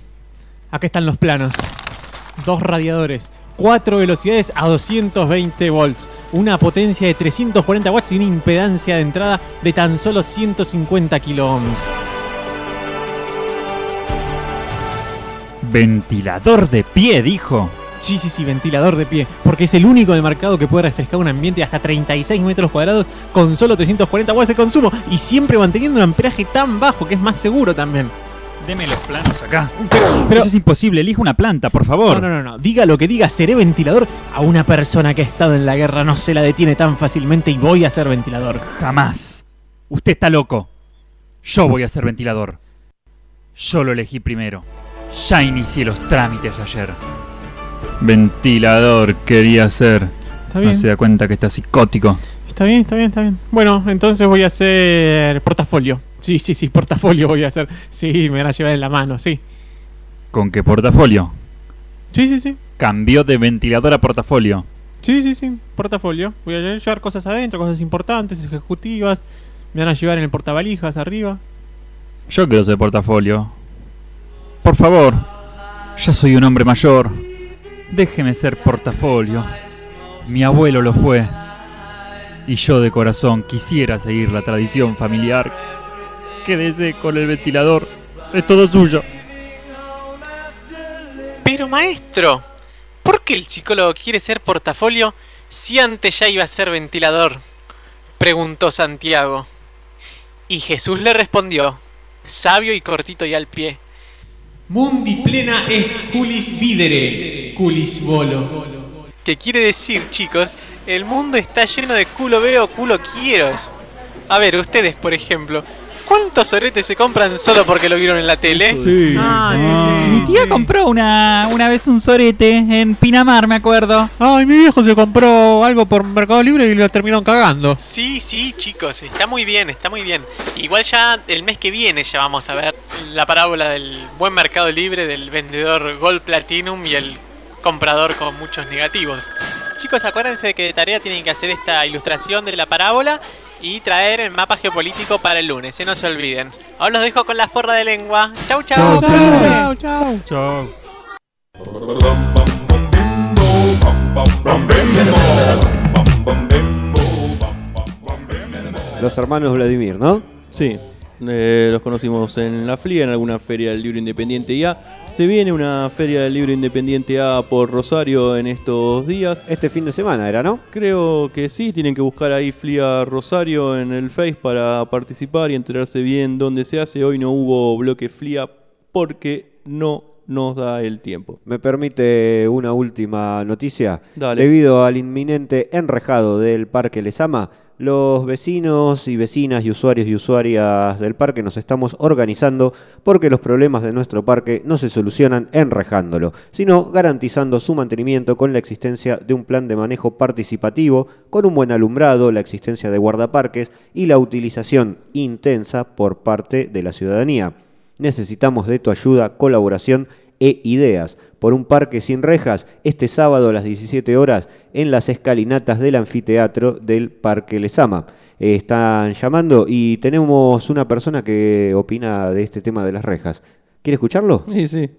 V: Acá están los planos. Dos radiadores. Cuatro velocidades a 220 volts. Una potencia de 340 watts y una impedancia de entrada de tan solo 150 kilo ohms.
U: Ventilador de pie, dijo.
V: Sí, sí, sí, ventilador de pie. Porque es el único en el mercado que puede refrescar un ambiente de hasta 36 metros cuadrados con solo 340 watts de consumo. Y siempre manteniendo un amperaje tan bajo que es más seguro también.
U: Deme los planos acá.
V: Pero,
U: Eso es imposible, elija una planta, por favor.
V: No, no, no, no. Diga lo que diga, seré ventilador. A una persona que ha estado en la guerra no se la detiene tan fácilmente y voy a ser ventilador.
U: Jamás. Usted está loco. Yo voy a ser ventilador. Yo lo elegí primero. Ya inicié los trámites ayer. Ventilador quería ser.
V: Está
U: No se da cuenta que está psicótico.
V: Está bien, está bien, está bien. Bueno, entonces voy a hacer portafolio. Sí, sí, sí, portafolio voy a hacer. Sí, me van a llevar en la mano, sí.
U: ¿Con qué portafolio?
V: Sí, sí, sí.
U: Cambió de ventilador a portafolio.
V: Sí, sí, sí, portafolio. Voy a llevar cosas adentro, cosas importantes, ejecutivas. Me van a llevar en el portavalijas arriba.
U: Yo quiero ser portafolio. Por favor. Ya soy un hombre mayor. Déjeme ser portafolio. Mi abuelo lo fue. Y yo de corazón quisiera seguir la tradición familiar. Quédese con el ventilador. Es todo suyo.
V: Pero maestro, ¿por qué el psicólogo quiere ser portafolio si antes ya iba a ser ventilador? Preguntó Santiago. Y Jesús le respondió, sabio y cortito y al pie. Mundi plena es culis videre, culis volo. ¿Qué quiere decir, chicos? El mundo está lleno de culo veo, culo quieros. A ver, ustedes, por ejemplo, ¿cuántos soretes se compran solo porque lo vieron en la tele?
U: Sí. Mi tía compró una, una vez un sorete en Pinamar, me acuerdo.
V: Ay, mi viejo se compró algo por Mercado Libre y lo terminaron cagando.
W: Sí, sí, chicos, está muy bien, está muy bien. Igual ya el mes que viene ya vamos a ver la parábola del buen mercado libre del vendedor Gold Platinum y el comprador con muchos negativos. Chicos, acuérdense de que de tarea tienen que hacer esta ilustración de la parábola y traer el mapa geopolítico para el lunes, eh, no se olviden. Ahora los dejo con la forra de lengua. Chau, chau.
V: Chau, chau.
U: Chao.
C: Los hermanos Vladimir, ¿no?
D: Sí, eh, los conocimos en la FLIA, en alguna feria del libro independiente IA. Se viene una feria del libro independiente A por Rosario en estos días.
C: Este fin de semana era, ¿no?
D: Creo que sí, tienen que buscar ahí FLIA Rosario en el Face para participar y enterarse bien dónde se hace. Hoy no hubo bloque FLIA porque no nos da el tiempo.
C: Me permite una última noticia.
D: Dale.
C: Debido al inminente enrejado del Parque Lesama, los vecinos y vecinas y usuarios y usuarias del parque nos estamos organizando porque los problemas de nuestro parque no se solucionan enrejándolo, sino garantizando su mantenimiento con la existencia de un plan de manejo participativo, con un buen alumbrado, la existencia de guardaparques y la utilización intensa por parte de la ciudadanía. Necesitamos de tu ayuda, colaboración e ideas por un parque sin rejas este sábado a las 17 horas en las escalinatas del anfiteatro del Parque Lesama. Eh, están llamando y tenemos una persona que opina de este tema de las rejas. ¿Quiere escucharlo?
D: Sí, sí.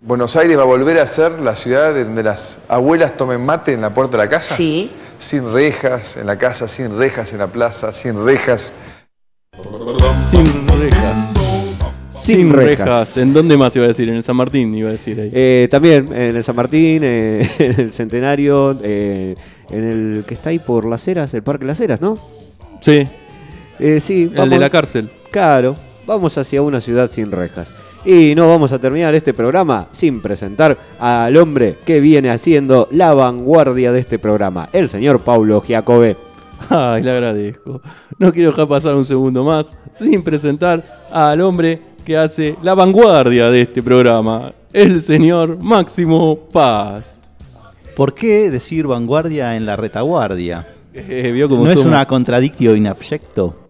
X: Buenos Aires va a volver a ser la ciudad donde las abuelas tomen mate en la puerta de la casa.
H: Sí.
X: Sin rejas en la casa, sin rejas en la plaza, sin rejas.
D: Sin rejas.
C: Sin rejas.
D: ¿En dónde más iba a decir? En el San Martín iba a decir ahí.
C: Eh, también en el San Martín, eh, en el Centenario, eh, en el que está ahí por Las Heras, el Parque Las Heras, ¿no?
D: Sí.
C: Eh, sí,
D: El de la cárcel.
C: Claro, vamos hacia una ciudad sin rejas. Y no vamos a terminar este programa sin presentar al hombre que viene haciendo la vanguardia de este programa, el señor Paulo Giacobbe.
D: Ay, le agradezco. No quiero dejar pasar un segundo más sin presentar al hombre que hace la vanguardia de este programa, el señor Máximo Paz.
E: ¿Por qué decir vanguardia en la retaguardia?
D: Eh, vio
E: ¿No es una contradictio in abjecto?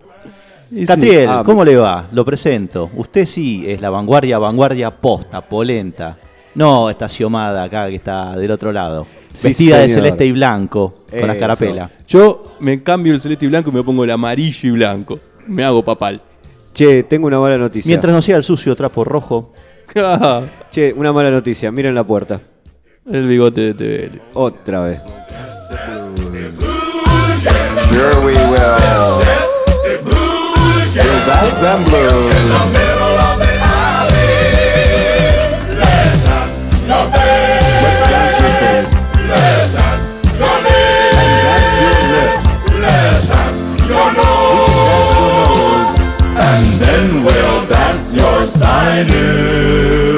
D: Y
E: Catriel,
D: sí. Ah,
E: ¿cómo le va? Lo presento. Usted sí es la vanguardia, vanguardia posta, polenta. No esta ciomada acá que está del otro lado.
C: Sí,
E: Vestida de celeste y blanco, con la
C: Eso.
E: carapela.
D: Yo me cambio el celeste y blanco y me pongo el amarillo y blanco. Me hago papal.
C: Che, tengo una mala noticia.
E: Mientras no sea el sucio trapo rojo.
C: Che, una mala noticia, miren la puerta.
D: El bigote de TVL.
C: Otra vez.
Y: Sure we will. deiner